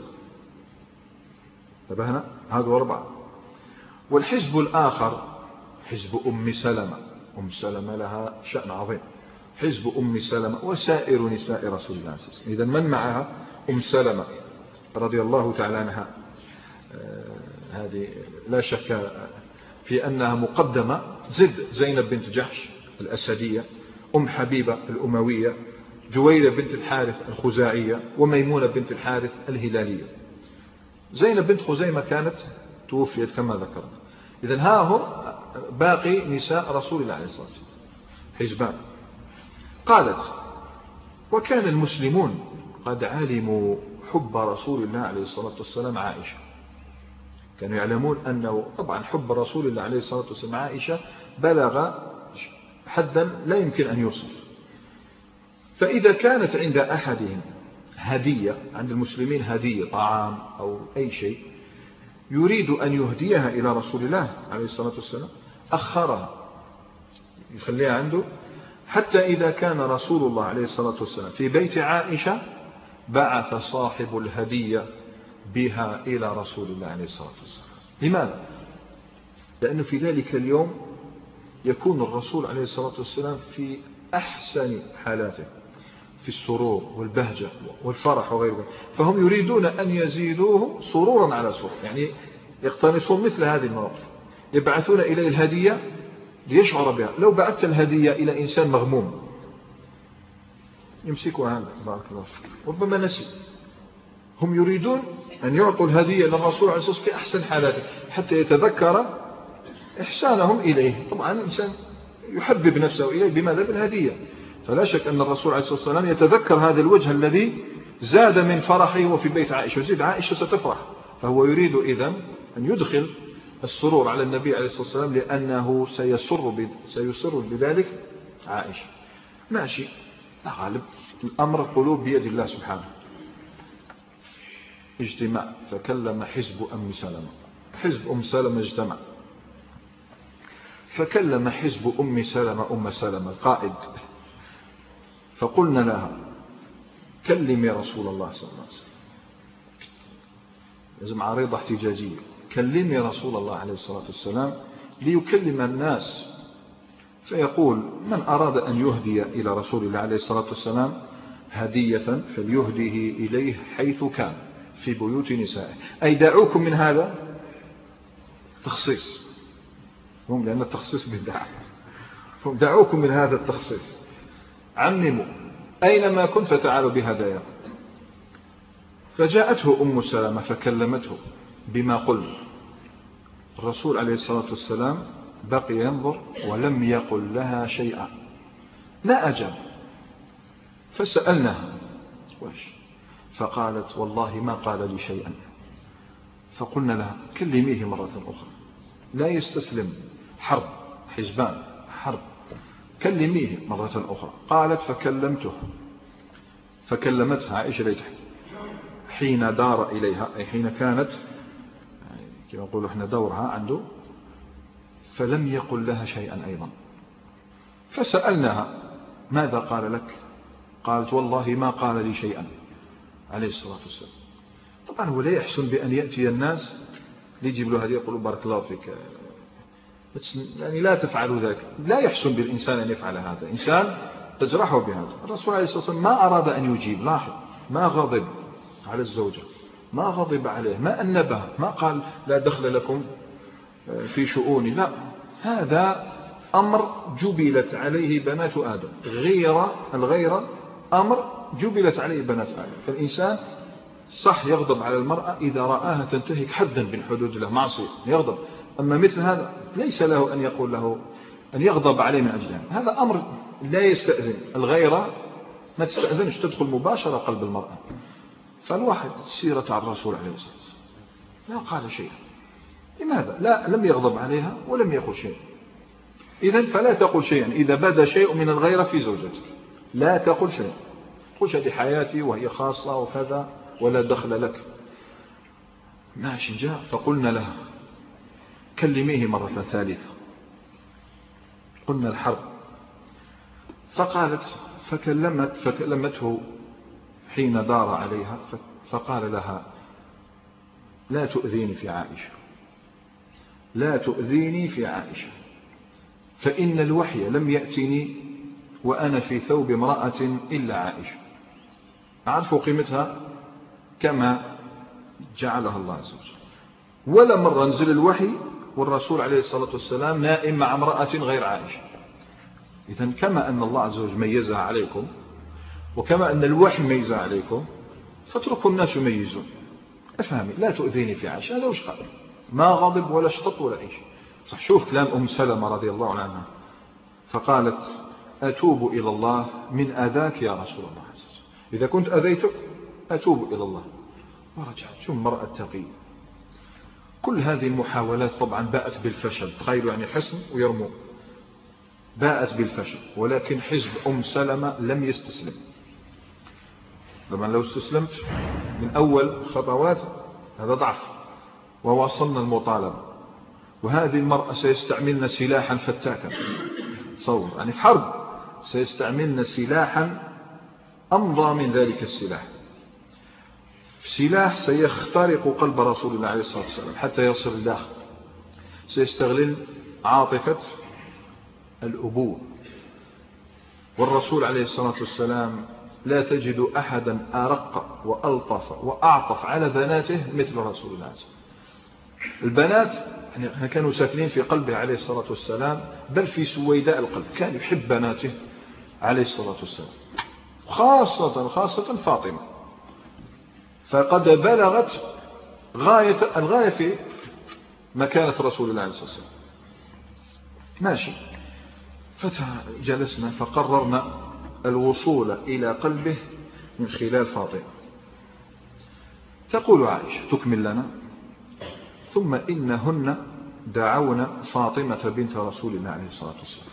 انتبهنا هذا أربعة والحزب الآخر حزب أم سلمة. أم سلمة لها شأن عظيم. حزب أم سلمة وسائر نساء رسول الله صلى الله عليه وسلم. إذا من معها أم سلمة رضي الله تعالى عنها؟ آه، هذه لا شك في أنها مقدمة. زد زينب بنت جحش الأسدية أم حبيبة الأموية جويرة بنت الحارث الخزاعية وميمونة بنت الحارث الهلالية. زينب بنت خزيمة كانت توفيت كما ذكرت. إذا ها هو باقي نساء رسول الله عليه الصلاة والسلام حزبان. قالت وكان المسلمون قد علموا حب رسول الله عليه الصلاة والسلام عائشة. كانوا يعلمون أنه طبعا حب رسول الله عليه الصلاة والسلام عائشة بلغ حدا لا يمكن أن يوصف. فإذا كانت عند أحدهم هدية عند المسلمين هدية طعام أو أي شيء يريد أن يهديها إلى رسول الله عليه الصلاة والسلام أخرها يخليها عنده. حتى إذا كان رسول الله عليه الصلاة والسلام في بيت عائشة بعث صاحب الهدية بها إلى رسول الله عليه الصلاة والسلام. لماذا؟ لأنه في ذلك اليوم يكون الرسول عليه الصلاة والسلام في أحسن حالاته في السرور والبهجة والفرح وغير ذلك. فهم يريدون أن يزيدوه سرورا على سرور يعني يقتنصون مثل هذه المواقف. يبعثون إليه الهدية ليشعر بها. لو بعثت الهدية إلى إنسان مغموم يمسكها هذا. بارك الله فيك. ربما نسي. هم يريدون أن يعطوا الهدية للرسول عليه الصلاة والسلام في أحسن حالاته حتى يتذكر إحسانهم إليه. طبعا الإنسان يحبب نفسه إليه بماذا؟ بالهدية. فلا شك أن الرسول عليه الصلاة والسلام يتذكر هذا الوجه الذي زاد من فرحه وفي بيت عائشة وزيد عائشة ستفرح. فهو يريد إذا أن يدخل السرور على النبي عليه الصلاة والسلام لأنه سيسر, سيسر بذلك عائشة. ماشي. لا غالب الأمر القلوب بيد الله سبحانه. اجتماع. فكلم حزب أم سلمة. حزب أم سلمة اجتمع. فكلم حزب أم سلمة أم سلمة القائد. فقلنا لها كلمي رسول الله صلى الله عليه وسلم. لازم عريضة احتجاجية. كلمي رسول الله عليه الصلاة والسلام ليكلم الناس. فيقول من أراد أن يهدي إلى رسول الله عليه الصلاة والسلام هدية فليهديه إليه حيث كان. في بيوت نسائه. أي دعوكم من هذا؟ تخصيص. هم لأن التخصيص بدعة. دعوكم من هذا التخصيص. عمموا. أينما كنت فتعالوا بهدايا فجاءته أم سلمة فكلمته بما قلت الرسول عليه الصلاة والسلام بقي ينظر ولم يقل لها شيئا. لا أجاب فسألناها. واش فقالت والله ما قال لي شيئا. فقلنا لها كلميه مرة أخرى. لا يستسلم. حرب. حزبان. حرب. كلميه مرة أخرى. قالت فكلمته. فكلمتها عائشة ليتحكي حين دار إليها. أي حين كانت. كما نقول إحنا دورها عنده. فلم يقل لها شيئا أيضا. فسألناها ماذا قال لك؟ قالت والله ما قال لي شيئا. عليه الصلاة والسلام. طبعا هو لا يحسن بأن يأتي الناس ليجيب له هذه يقول بارك الله فيك. يعني لا تفعلوا ذلك. لا يحسن بالإنسان أن يفعل هذا. إنسان تجرحه بهذا. الرسول عليه الصلاة والسلام ما أراد أن يجيب. لاحظ. ما غضب على الزوجة. ما غضب عليه. ما أنبه. ما قال لا دخل لكم في شؤوني. لا. هذا أمر جبلت عليه بنات آدم. غيرة الغيرة أمر جبلت عليه بنات آدم. فالإنسان صح يغضب على المرأة إذا رآها تنتهك حدا من حدود الله معصية يغضب. أما مثل هذا ليس له أن يقول له أن يغضب عليه من أجلها. هذا أمر لا يستأذن. الغيرة ما تستأذنش تدخل مباشرة قلب المرأة. فالواحد سيرة على الرسول عليه الصلاة والسلام. لا قال شيئا. لماذا؟ لا لم يغضب عليها ولم يقل شيئا. إذا فلا تقل شيئا. إذا بدا شيء من الغيرة في زوجتك لا تقل شيئا قلت هذه حياتي وهي خاصة وكذا ولا دخل لك. ماشي جاء فقلنا لها كلميه مرة ثالثة. قلنا الحرب. فقالت فكلمت فكلمته حين دار عليها فقال لها لا تؤذيني في عائشة. لا تؤذيني في عائشة. فإن الوحي لم يأتني وأنا في ثوب امرأة إلا عائشة. أعرفوا قيمتها؟ كما جعلها الله عز وجل. ولا مرة نزل الوحي والرسول عليه الصلاة والسلام نائم مع امرأة غير عائشة. إذا كما أن الله عز وجل ميزها عليكم وكما أن الوحي ميزها عليكم فاتركوا الناس يميزون. أفهمي لا تؤذيني في عائشة هذا وش قال؟ ما غضب ولا اشتط ولا شيء صح شوف كلام أم سلمة رضي الله عنها. فقالت أتوب إلى الله من أذاك يا رسول الله إذا كنت أذيتك أتوب إلى الله. ورجعت. شو مرأة تقي كل هذه المحاولات طبعا باءت بالفشل. تخيلوا يعني حصن ويرموا باءت بالفشل. ولكن حزب أم سلمة لم يستسلم. طبعا لو استسلمت من أول خطوات هذا ضعف. وواصلنا المطالبة. وهذه المرأة سيستعملنا سلاحا فتاكا. تصور يعني في حرب. سيستعملنا سلاحا أمضى من ذلك السلاح. سلاح سيخترق قلب رسول الله عليه الصلاة والسلام حتى يصل الداخل سيستغل عاطفة الأبوة. والرسول عليه الصلاة والسلام لا تجد أحدا أرق وألطف وأعطف على بناته مثل رسول الله البنات يعني كانوا ساكنين في قلبه عليه الصلاة والسلام بل في سويداء القلب كان يحب بناته. عليه الصلاة والسلام. خاصة خاصة فاطمة. فقد بلغت غاية الغاية في مكانة رسول الله عليه الصلاة والسلام. ماشي. فجلسنا فقررنا الوصول إلى قلبه من خلال فاطمة. تقول عائشة تكمل لنا. ثم إنهن دعونا فاطمة بنت رسول الله عليه الصلاة والسلام.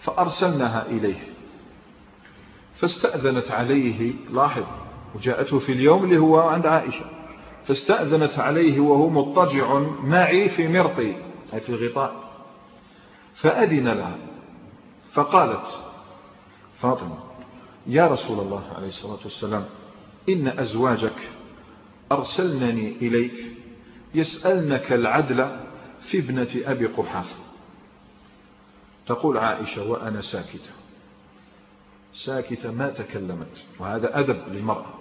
فأرسلناها إليه. فاستأذنت عليه لاحظ وجاءته في اليوم اللي هو عند عائشة. فاستأذنت عليه وهو مضطجع معي في مرطي أي في الغطاء. فأذن لها. فقالت فاطمة يا رسول الله عليه الصلاة والسلام إن أزواجك أرسلنني إليك يسألنك العدل في ابنة أبي قحافة. تقول عائشة وأنا ساكتة. ساكتة ما تكلمت وهذا أدب للمرأة.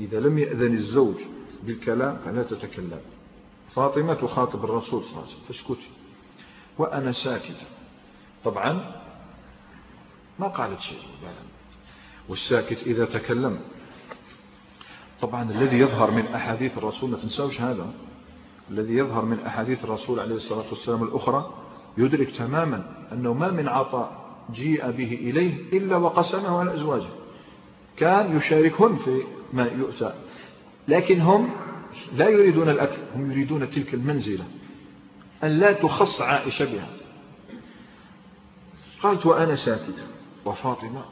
إذا لم يأذن الزوج بالكلام فلا تتكلم. فاطمة تخاطب الرسول صلى الله عليه وسلم فاسكتي. وأنا ساكتة. طبعا ما قالت شيء والساكت إذا تكلم. طبعا الذي يظهر من أحاديث الرسول ما تنسوش هذا الذي يظهر من أحاديث الرسول عليه الصلاة والسلام الأخرى يدرك تماما أنه ما من عطاء جيء به إليه إلا وقسمه على أزواجه. كان يشاركهن في ما يؤتى. لكن هم لا يريدون الأكل هم يريدون تلك المنزلة. أن لا تخص عائشة بها. قالت وأنا ساكتة. وفاطمة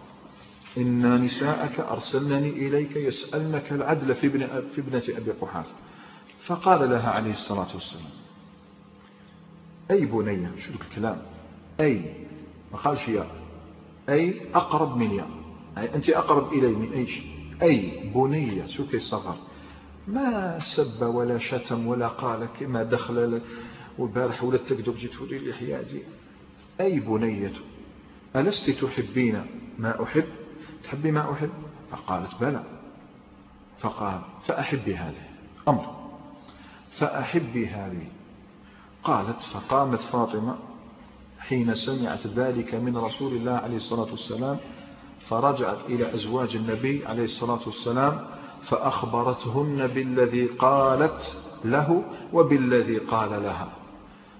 إن نساءك أرسلنني إليك يسألنك العدل في, ابن في ابنة أبي قحافة. فقال لها عليه الصلاة والسلام أي بنية شو الكلام؟ أي ما قالش يا. أي أقرب من يا. أي أنت أقرب إلي من أي شيء. أي بنية شو كي الصغر ما سب ولا شتم ولا قال كما دخل والبارح ولد تكذب جيت تولي لي حياتي. أي بنية ألست تحبين ما أحب؟ تحبي ما أحب؟ فقالت بلى. فقال فأحبي هذه. أمر. فأحبي هذه. قالت فقامت فاطمة حين سمعت ذلك من رسول الله عليه الصلاة والسلام فرجعت إلى أزواج النبي عليه الصلاة والسلام فأخبرتهن بالذي قالت له وبالذي قال لها.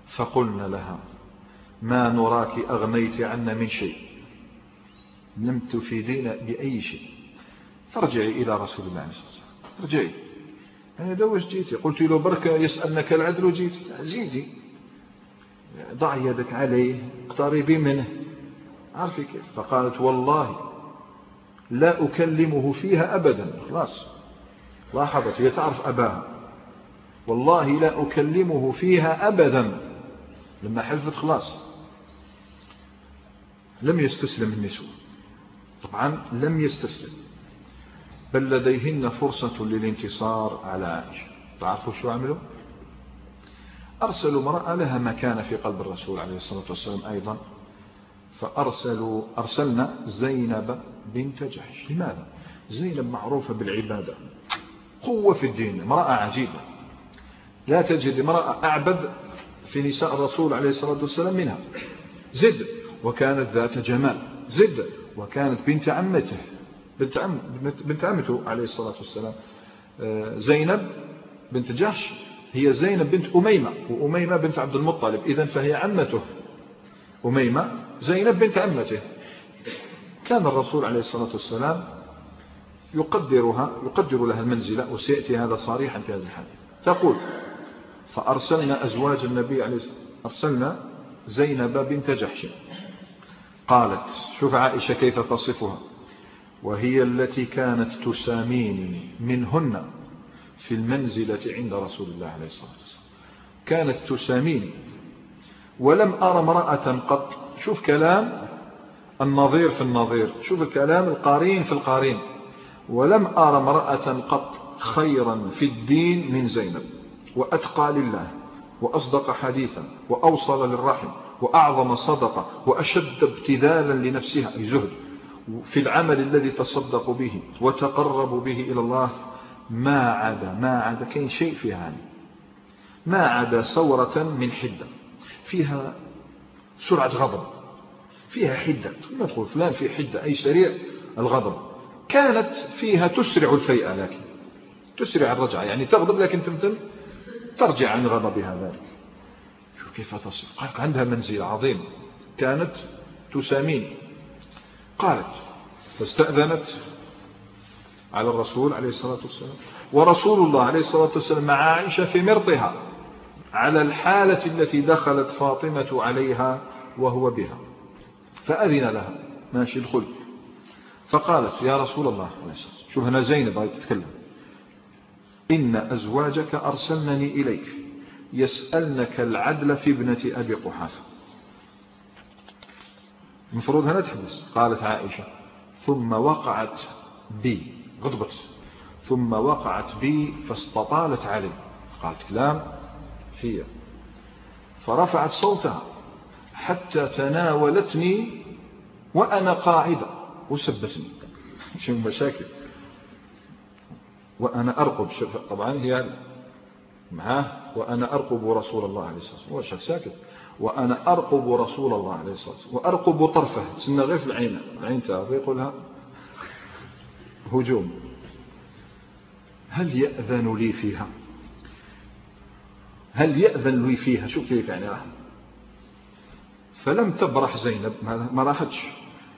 فقلن لها ما نراك أغنيت عنا من شيء؟ لم تفيدين بأي شيء. فارجعي إلى رسول الله عليه الصلاة والسلام. ارجعي يعني دوش جيتي. قلت له بركة يسألنك العدل جيت. زيدي. ضع يدك عليه اقتربي منه. عارفي كيف؟ فقالت والله لا أكلمه فيها أبدا. خلاص. لاحظت هي تعرف أباها. والله لا أكلمه فيها أبدا. لما حلفت خلاص. لم يستسلم النسوة. طبعا لم يستسلم. بل لديهن فرصة للانتصار على عائشة. تعرفوا شو عملوا؟ أرسلوا امرأة لها مكانة في قلب الرسول عليه الصلاة والسلام أيضا فأرسلوا أرسلنا زينب بنت جحش. لماذا؟ زينب معروفة بالعبادة قوة في الدين امرأة عجيبة. لا تجد امرأة أعبد في نساء الرسول عليه الصلاة والسلام منها. زد وكانت ذات جمال. زد وكانت بنت عمته بنت, عم بنت عمته عليه الصلاة والسلام. آه، زينب بنت جحش. هي زينب بنت أميمة وأميمة بنت عبد المطلب. إذا فهي عمته أميمة زينب بنت عمته كان الرسول عليه الصلاة والسلام يقدرها يقدر لها المنزلة وسيأتي هذا صريحا في هذا الحديث. تقول فأرسلنا أزواج النبي عليه أرسلنا زينب بنت جحش. قالت شوف عائشة كيف تصفها. وهي التي كانت تساميني منهن. في المنزلة عند رسول الله عليه الصلاة والسلام. كانت تساميني. ولم أرى امرأة قط. شوف كلام النظير في النظير. شوف الكلام القارين في القارين. ولم أرى امرأة قط خيرا في الدين من زينب. وأتقى لله. وأصدق حديثا. وأوصل للرحم. وأعظم صدقة. وأشد ابتذالا لنفسها. أي زهد. في العمل الذي تصدق به. وتقرب به إلى الله. ما عدا ما عدا كاين شيء فيها يعني ما عدا ثورة من حدة. فيها سرعة غضب. فيها حدة. نقول فلان في حدة أي سريع الغضب. كانت فيها تسرع الفيئة لكن تسرع الرجعة. يعني تغضب لكن تمتل ترجع عن غضبها ذلك. شوف كيف تصف قالت عندها منزل عظيم. كانت تسامين. قالت فاستأذنت. على الرسول عليه الصلاة والسلام. ورسول الله عليه الصلاة والسلام مع عائشة في مرطها على الحالة التي دخلت فاطمة عليها وهو بها. فأذن لها. ماشي الخلف فقالت يا رسول الله شوف هنا زينب تتكلم. إن أزواجك أرسلنني إليك يسألنك العدل في ابنة أبي قحافة. المفروض هنا تحبس. قالت عائشة ثم وقعت بي. غضبت. ثم وقعت بي فاستطالت علي. قالت كلام فيها فرفعت صوتها حتى تناولتني وأنا قاعدة. وسبتني. شو مشاكل وأنا أرقب. طبعا هي معاه وأنا أرقب رسول الله عليه الصلاة والسلام. هو شخص ساكت. وأنا أرقب رسول الله عليه الصلاة والسلام. وأرقب طرفه. سنة غير في العين. العين تعرف يقولها هجوم. هل يأذن لي فيها؟ هل يأذن لي فيها؟ شو كيف يعني راح؟ فلم تبرح زينب ما راحتش.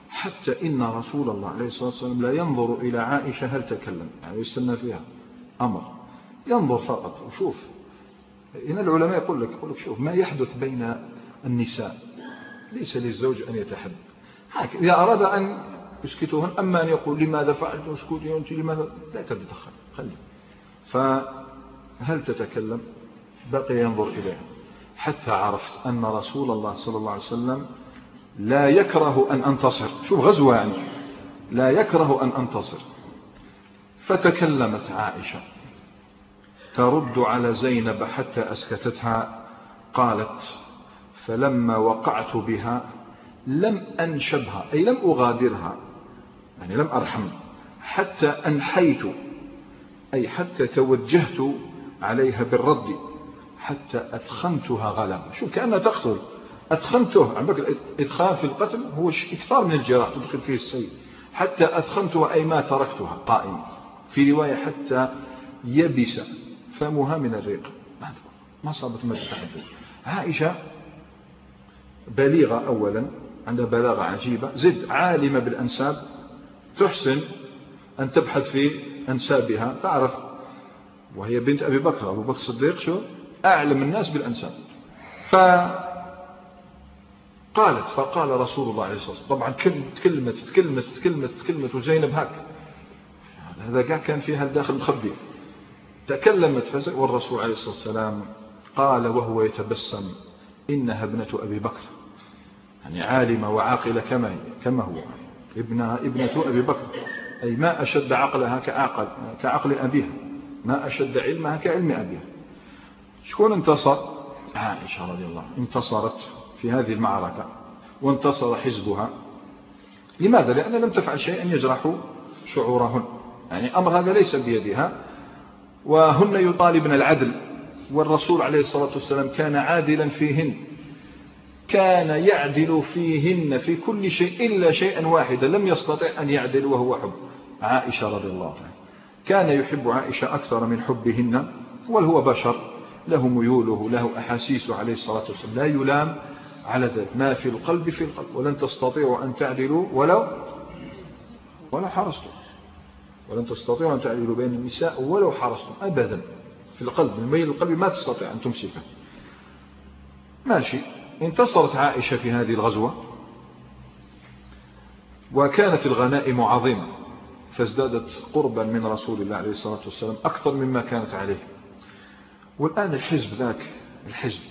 حتى إن رسول الله عليه الصلاة والسلام لا ينظر إلى عائشة هل تكلم. يعني يستنى فيها. أمر. ينظر فقط. وشوف. هنا العلماء يقول لك يقول لك شوف ما يحدث بين النساء؟ ليس للزوج أن يتحدث. إذا أراد أن يسكتهن أما أن يقول لماذا فعلت اسكتي أنت لماذا؟ لا تتدخل خلي. فهل تتكلم؟ بقي ينظر إليها. حتى عرفت أن رسول الله صلى الله عليه وسلم لا يكره أن أنتصر. شوف غزوة يعني. لا يكره أن أنتصر. فتكلمت عائشة. ترد على زينب حتى أسكتتها. قالت فلما وقعت بها لم أنشبها أي لم أغادرها. يعني لم أرحم حتى أنحيت أي حتى توجهت عليها بالرد حتى أدخنتها غلبة شوف كأنها تقتل. أدخنته الإدخال في القتل هو إكثار من الجراح تدخل فيه السيد حتى أدخنتها أي ما تركتها قائمة في رواية حتى يبس فمها من الريق. ما صابت ما عائشة بليغة أولا عندها بلاغة عجيبة. زد عالمة بالأنساب. تحسن أن تبحث في أنسابها. تعرف وهي بنت أبي بكر أبو بكر الصديق شو؟ أعلم الناس بالأنساب. فقالت فقال رسول الله عليه الصلاة والسلام طبعا تكلمت تكلمت تكلمت تكلمت وزينب هاك هذا قاع كان فيها الداخل مخبي. تكلمت والرسول عليه الصلاة والسلام قال وهو يتبسم إنها ابنة أبي بكر. يعني عالمة وعاقلة كما كما هو. ابنها ابنة أبي بكر. أي ما أشد عقلها كعقل كعقل أبيها. ما أشد علمها كعلم أبيها. شكون انتصر؟ عائشة رضي الله انتصرت في هذه المعركة وانتصر حزبها. لماذا؟ لأن لم تفعل شيئا يجرح شعورهن. يعني أمر هذا ليس بيدها. وهن يطالبن العدل. والرسول عليه الصلاة والسلام كان عادلا فيهن. كان يعدل فيهن في كل شيء إلا شيئا واحدا لم يستطع أن يعدل وهو حب. عائشة رضي الله عنها. كان يحب عائشة أكثر من حبهن وهو بشر له ميوله له أحاسيسه عليه الصلاة والسلام. لا يلام على ذلك. ما في القلب في القلب ولن تستطيعوا أن تعدلوا ولو ولا حرصتم. ولن تستطيعوا أن تعدلوا بين النساء ولو حرصتم أبدا. في القلب الميل القلب ما تستطيع أن تمسكه. ماشي. انتصرت عائشة في هذه الغزوة وكانت الغنائم عظيمة فازدادت قربا من رسول الله عليه الصلاة والسلام أكثر مما كانت عليه. والآن الحزب ذاك الحزب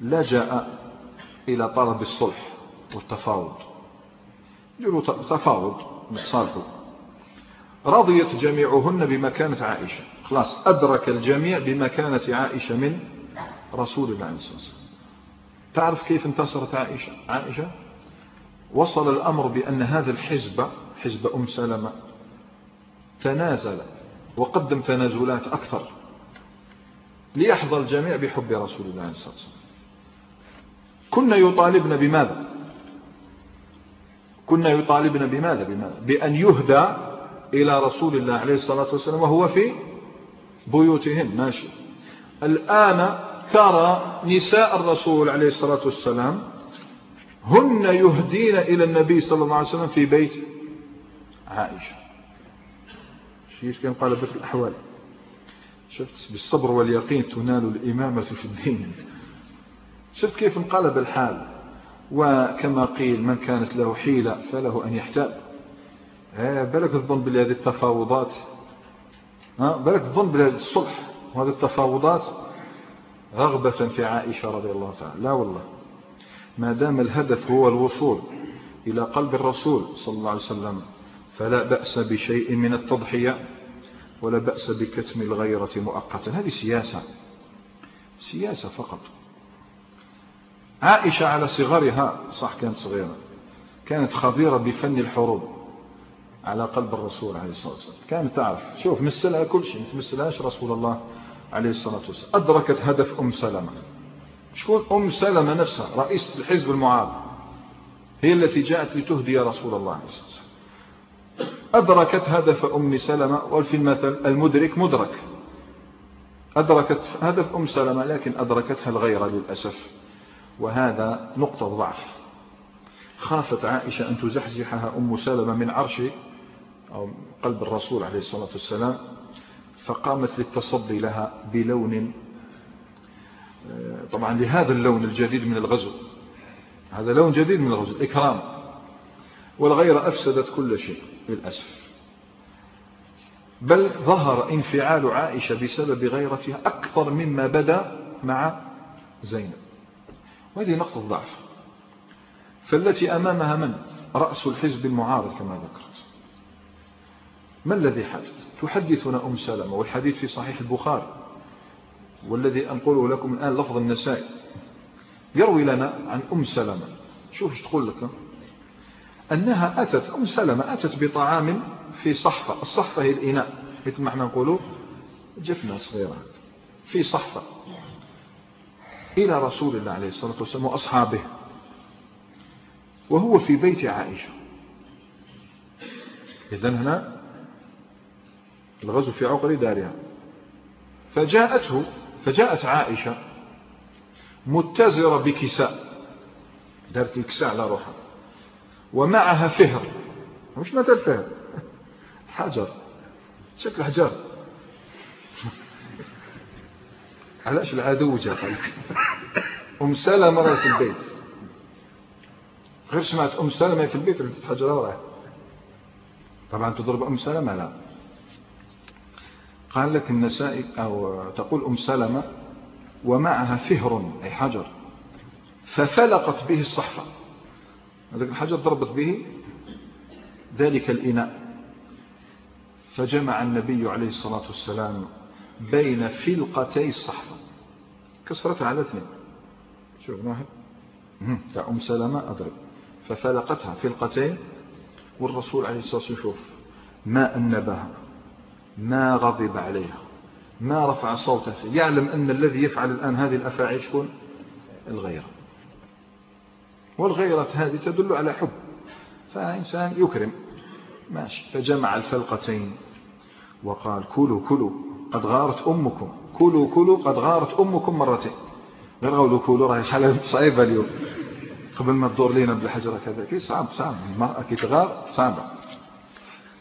لجأ إلى طلب الصلح والتفاوض. يقولوا تفاوض نتصالحوا رضيت جميعهن بمكانة عائشة. خلاص أدرك الجميع بمكانة عائشة من رسول الله عليه الصلاة والسلام. تعرف كيف انتصرت عائشة؟ عائشة وصل الأمر بأن هذا الحزب حزب أم سلمة تنازل وقدم تنازلات أكثر ليحظى الجميع بحب رسول الله عليه الصلاة والسلام كنا يطالبن بماذا؟ كنا يطالبن بماذا؟ بماذا؟ بأن يهدى إلى رسول الله عليه الصلاة والسلام وهو في بيوتهم ماشي. الآن ترى نساء الرسول عليه الصلاة والسلام هن يهدين إلى النبي صلى الله عليه وسلم في بيت عائشة. شيش كان قال بيت الأحوال. شفت بالصبر واليقين تنال الإمامة في الدين. شفت كيف انقلب الحال. وكما قيل من كانت له حيلة فله أن يحتال آه، بلك الظن بهذه التفاوضات؟ بلك الظن بهذه الصلح وهذه التفاوضات؟ رغبة في عائشة رضي الله تعالى. لا والله. ما دام الهدف هو الوصول إلى قلب الرسول صلى الله عليه وسلم فلا بأس بشيء من التضحية ولا بأس بكتم الغيرة مؤقتا. هذه سياسة. سياسة فقط. عائشة على صغرها صح كانت صغيرة كانت خبيرة بفن الحروب على قلب الرسول عليه الصلاة والسلام. كانت تعرف شوف مثلها كل شيء ما تمثلهاش رسول الله. عليه الصلاة والسلام. أدركت هدف أم سلمة. شكون؟ أم سلمة نفسها رئيسة الحزب المعارض هي التي جاءت لتهدي رسول الله عليه الصلاة والسلام. أدركت هدف أم سلمة وفي المثل المدرك مدرك. أدركت هدف أم سلمة لكن أدركتها الغيرة للأسف. وهذا نقطة ضعف. خافت عائشة أن تزحزحها أم سلمة من عرش أو قلب الرسول عليه الصلاة والسلام. فقامت للتصدي لها بلون آه، طبعا لهذا اللون الجديد من الغزو. هذا لون جديد من الغزو الإكرام والغيرة أفسدت كل شيء للأسف. بل ظهر انفعال عائشة بسبب غيرتها أكثر مما بدا مع زينب. وهذه نقطة ضعف. فالتي أمامها من؟ رأس الحزب المعارض كما ذكرت. ما الذي حدث؟ تحدثنا أم سلمة والحديث في صحيح البخاري والذي أنقله لكم الآن لفظ النسائي يروي لنا عن أم سلمة. شوف إيش تقول لك. أنها أتت أم سلمة أتت بطعام في صحفة. الصحفة هي الإناء مثل ما إحنا نقولوا جفنة صغيرة في صحفة. إلى رسول الله عليه الصلاة والسلام وأصحابه. وهو في بيت عائشة. إذن هنا الغزو في عقر دارها. فجاءته فجاءت عائشة متزرة بكساء. دارت الكساء على روحها. ومعها فهر. مش ماذا الفهر. حجر. شكل حجر. علاش العدو جا أم سلمة راهي في البيت. غير سمعت أم سلمة في البيت اللي تتحجر طبعا تضرب أم سلمة لا. قال لك النسائي أو تقول أم سلمة ومعها فهر أي حجر ففلقت به الصحفة. هذاك الحجر ضربت به ذلك الإناء. فجمع النبي عليه الصلاة والسلام بين فلقتي الصحفة. كسرتها على اثنين. شوف واحد أم سلمة أضرب. ففلقتها فلقتين والرسول عليه الصلاة والسلام شوف ما أنبها. ما غضب عليها ما رفع صوته يعلم أن الذي يفعل الآن هذه الأفاعيل شكون؟ الغيرة. والغيرة هذه تدل على حب. فإنسان يكرم. ماشي. فجمع الفلقتين وقال كلوا كلوا قد غارت أمكم. كلوا كلوا قد غارت أمكم مرتين. غير قولوا كلوا راهي حالة صعيبة اليوم. قبل ما تدور لينا بالحجرة كذا كي صعب صعب. المرأة كي تغار صعبة.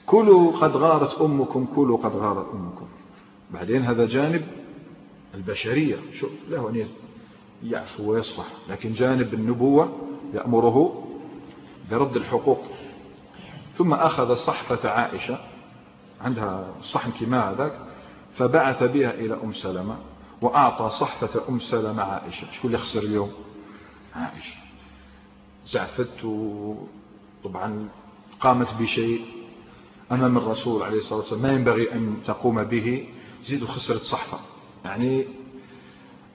كلوا قد غارت أمكم كلوا قد غارت أمكم. بعدين هذا جانب البشرية. شوف له أن يعفو ويصفح لكن جانب النبوة يأمره برد الحقوق. ثم أخذ صحفة عائشة عندها صحن كماء ذاك فبعث بها إلى أم سلمة وأعطى صحفة أم سلمة عائشة. شكون اللي خسر اليوم؟ عائشة. زعفت طبعا قامت بشيء. أمام الرسول عليه الصلاة والسلام. ما ينبغي أن تقوم به. زيد خسرت صحفة يعني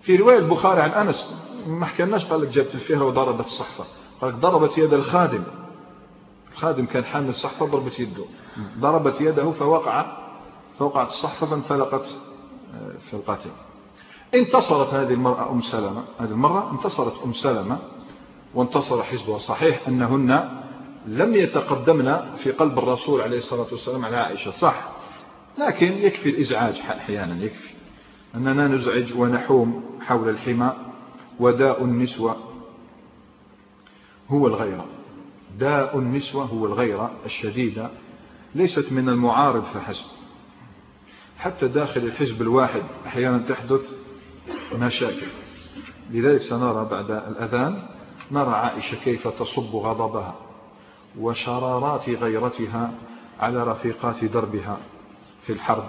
في رواية البخاري عن أنس ما حكيناش قال لك جابت الفهرة وضربت الصحفة قال لك ضربت يد الخادم. الخادم كان حامل الصحفة ضربت يده. ضربت يده فوقع فوقعت الصحفة فانفلقت آه، في القاتل. انتصرت هذه المرأة أم سلمة. هذه المرة انتصرت أم سلمة وانتصر حزبها. صحيح أنهن لم يتقدمن في قلب الرسول عليه الصلاة والسلام على عائشة. صح. لكن يكفي الإزعاج أحيانا يكفي. أننا نزعج ونحوم حول الحمى. وداء النسوة هو الغيرة. داء النسوة هو الغيرة الشديدة ليست من المعارض فحسب. حتى داخل الحزب الواحد أحيانا تحدث مشاكل. لذلك سنرى بعد الأذان نرى عائشة كيف تصب غضبها. وشرارات غيرتها على رفيقات دربها في الحرب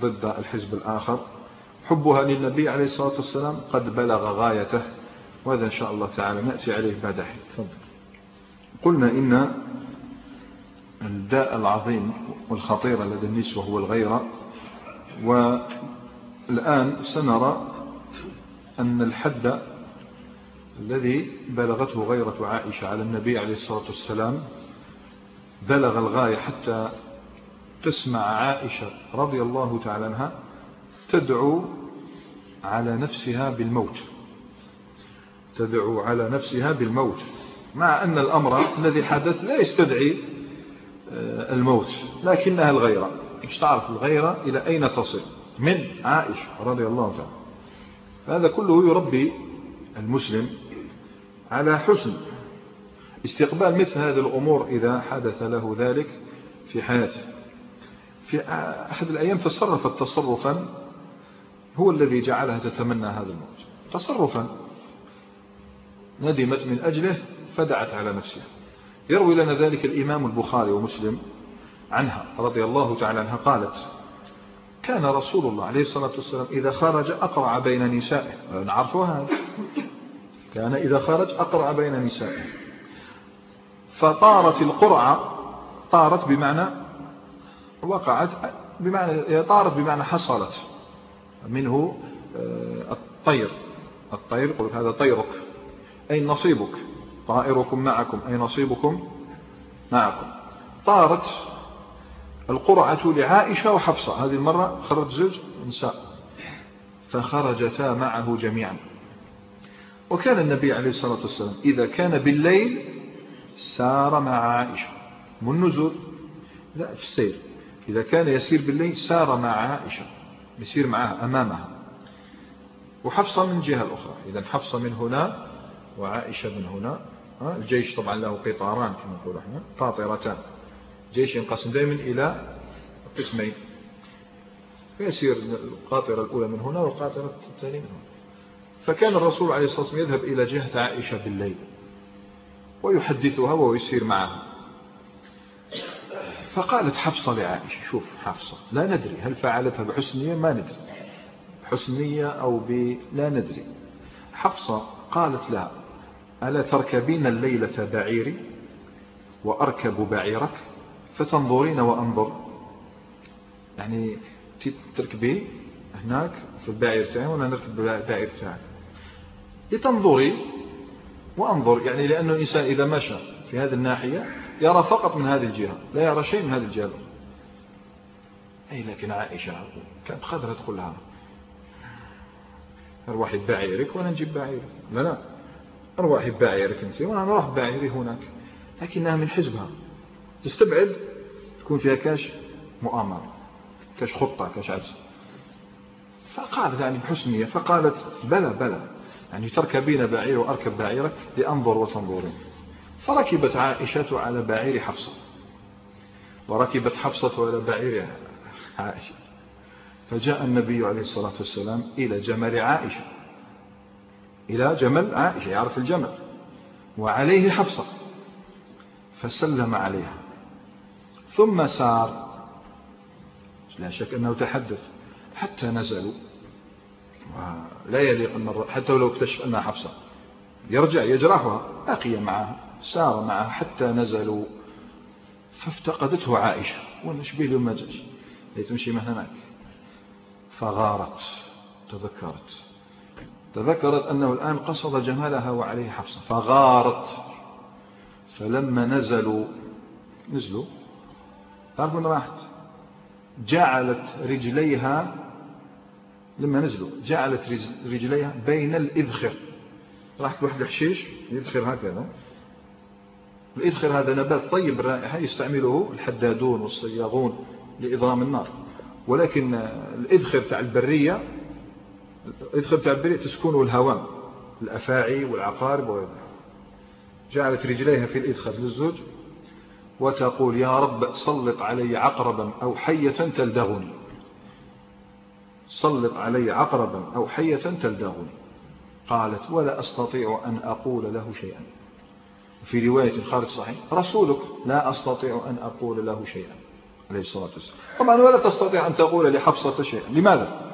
ضد الحزب الآخر. حبها للنبي عليه الصلاة والسلام قد بلغ غايته وهذا إن شاء الله تعالى نأتي عليه بعد حين. قلنا إن الداء العظيم والخطير لدى النسوة هو الغيرة والآن سنرى أن الحد الذي بلغته غيرة عائشة على النبي عليه الصلاة والسلام بلغ الغاية حتى تسمع عائشة رضي الله تعالى عنها تدعو على نفسها بالموت. تدعو على نفسها بالموت. مع أن الأمر الذي حدث لا يستدعي آه، الموت لكنها الغيرة. إيش تعرف الغيرة؟ إلى أين تصل؟ من عائشة رضي الله تعالى هذا كله يربي المسلم على حسن. استقبال مثل هذه الأمور إذا حدث له ذلك في حياته. في أحد الأيام تصرفت تصرفا هو الذي جعلها تتمنى هذا الموت. تصرفا ندمت من أجله فدعت على نفسها. يروي لنا ذلك الإمام البخاري ومسلم عنها رضي الله تعالى عنها قالت كان رسول الله عليه الصلاة والسلام إذا خرج أقرع بين نسائه. نعرفها. كان إذا خرج أقرع بين وقعت بمعنى طارت بمعنى حصلت. منه آه، الطير. الطير يقول هذا طيرك. أي نصيبك. طائركم معكم. أي نصيبكم معكم. طارت القرعة لعائشة وحفصة. هذه المرة خرج زوج نساء. فخرجتا معه جميعا. وكان النبي عليه الصلاة والسلام إذا كان بالليل سار مع عائشة. والنزول لا في السير. إذا كان يسير بالليل سار مع عائشة. يسير معها أمامها. وحفصة من جهة الأخرى. إذا حفصة من هنا وعائشة من هنا. الجيش طبعا له قطاران كما نقول إحنا قاطرتان جيش ينقسم دائما إلى قسمين. فيسير القاطرة الأولى من هنا والقاطرة الثانية من هنا. فكان الرسول عليه الصلاة والسلام يذهب إلى جهة عائشة بالليل. ويحدثها ويسير معها فقالت حفصة لعائشة شوف حفصة لا ندري هل فعلتها بحسن نية ما ندري. بحسن نية أو ب... لا ندري. حفصة قالت لها ألا تركبين الليلة بعيري وأركب بعيرك؟ فتنظرين وأنظر. يعني تركبي هناك في البعير تاعي وأنا نركب البعير تاعي؟ لتنظري وأنظر يعني لأنه الإنسان إذا مشى في هذه الناحية يرى فقط من هذه الجهة لا يرى شيء من هذه الجهة. أي لكن عائشة كانت قادرة تقول لها أرواحي بعيرك وأنا نجيب بعيرك. لا لا أرواحي بعيرك أنت وأنا نروح بعيري هناك. لكنها من حزبها. تستبعد؟ تكون فيها كاش مؤامرة كاش خطة كاش عجز. فقالت يعني بحسنية فقالت بلى بلى يعني تركبين بعير وأركب بعيرك لأنظر وتنظرين. فركبت عائشة على بعير حفصة. وركبت حفصة على بعير عائشة. فجاء النبي عليه الصلاة والسلام إلى جمل عائشة. إلى جمل عائشة يعرف الجمل. وعليه حفصة. فسلم عليها. ثم سار. لا شك أنه تحدث. حتى نزلوا. لا يليق أن حتى لو اكتشف أنها حفصة. يرجع يجرحها أقي معها سار معها حتى نزلوا. فافتقدته عائشة ونشبه له ما جاش؟ تمشي من هناك فغارت تذكرت. تذكرت أنه الآن قصد جمالها وعليه حفصة. فغارت. فلما نزلوا نزلوا. تعرفون راحت؟ جعلت رجليها لما نزلوا جعلت رجليها بين الإذخر. راحت واحد الحشيش يذخر هكذا الإذخر هذا نبات طيب الرائحة يستعمله الحدادون والصياغون لإضرام النار. ولكن الإذخر تاع البرية الإذخر تاع البرية تسكنه الهوام الأفاعي والعقارب وغيرها. جعلت رجليها في الإذخر للزوج وتقول يا رب سلط علي عقربا أو حية تلدغني. سلط علي عقربا أو حية تلدغني. قالت ولا أستطيع أن أقول له شيئا. في رواية خارج صحيح رسولك لا أستطيع أن أقول له شيئا عليه الصلاة والسلام. طبعا ولا تستطيع أن تقول لحفصة شيئا. لماذا؟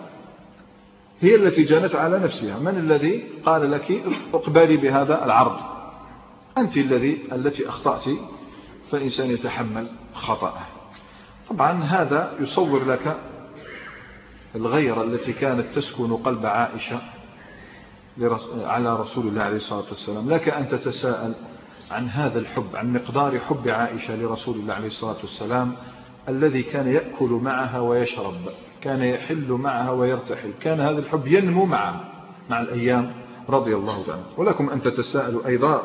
هي التي جنت على نفسها. من الذي؟ قال لك اقبلي بهذا العرض. أنت الذي التي أخطأت فالإنسان يتحمل خطأه. طبعا هذا يصور لك الغيرة التي كانت تسكن قلب عائشة على رسول الله عليه الصلاة والسلام. لك أن تتساءل عن هذا الحب عن مقدار حب عائشة لرسول الله عليه الصلاة والسلام الذي كان يأكل معها ويشرب كان يحل معها ويرتحل كان هذا الحب ينمو معها مع الأيام رضي الله عنه. ولكم أن تتساءلوا أيضا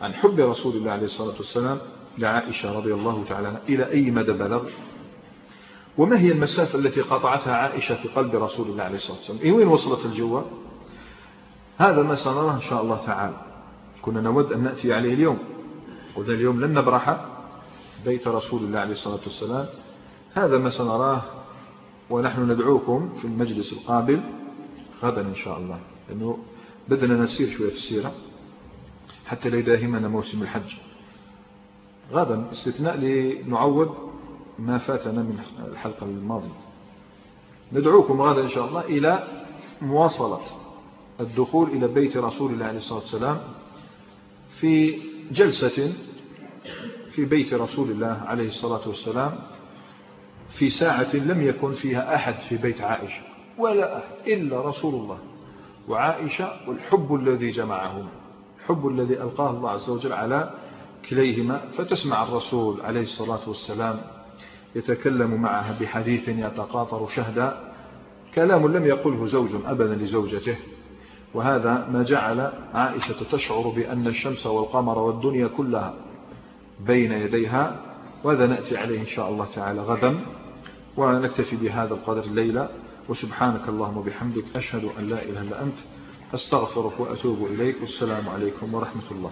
عن حب رسول الله عليه الصلاة والسلام لعائشة رضي الله تعالى إلى أي مدى بلغ وما هي المسافة التي قطعتها عائشة في قلب رسول الله عليه الصلاة والسلام؟ إيه وين وصلت الجوة هذا ما سنراه إن شاء الله تعالى. كنا نود أن نأتي عليه اليوم. قلنا اليوم لن نبرح بيت رسول الله عليه الصلاة والسلام. هذا ما سنراه ونحن ندعوكم في المجلس القابل غدا إن شاء الله. لأنه بدنا نسير شوية في السيرة حتى لا يداهمنا موسم الحج. غدا استثناء لنعوض ما فاتنا من الحلقة الماضية. ندعوكم غدا إن شاء الله إلى مواصلة الدخول إلى بيت رسول الله عليه الصلاة والسلام في جلسة في بيت رسول الله عليه الصلاة والسلام في ساعة لم يكن فيها أحد في بيت عائشة ولا أحد إلا رسول الله وعائشة والحب الذي جمعهم الحب الذي ألقاه الله عز وجل على كليهما فتسمع الرسول عليه الصلاة والسلام يتكلم معها بحديث يتقاطر شهدا كلام لم يقله زوج أبدا لزوجته. وهذا ما جعل عائشة تشعر بأن الشمس والقمر والدنيا كلها بين يديها وهذا نأتي عليه إن شاء الله تعالى غدا. ونكتفي بهذا القدر الليلة. وسبحانك اللهم وبحمدك أشهد أن لا إله إلا أنت أستغفرك وأتوب إليك. والسلام عليكم ورحمة الله.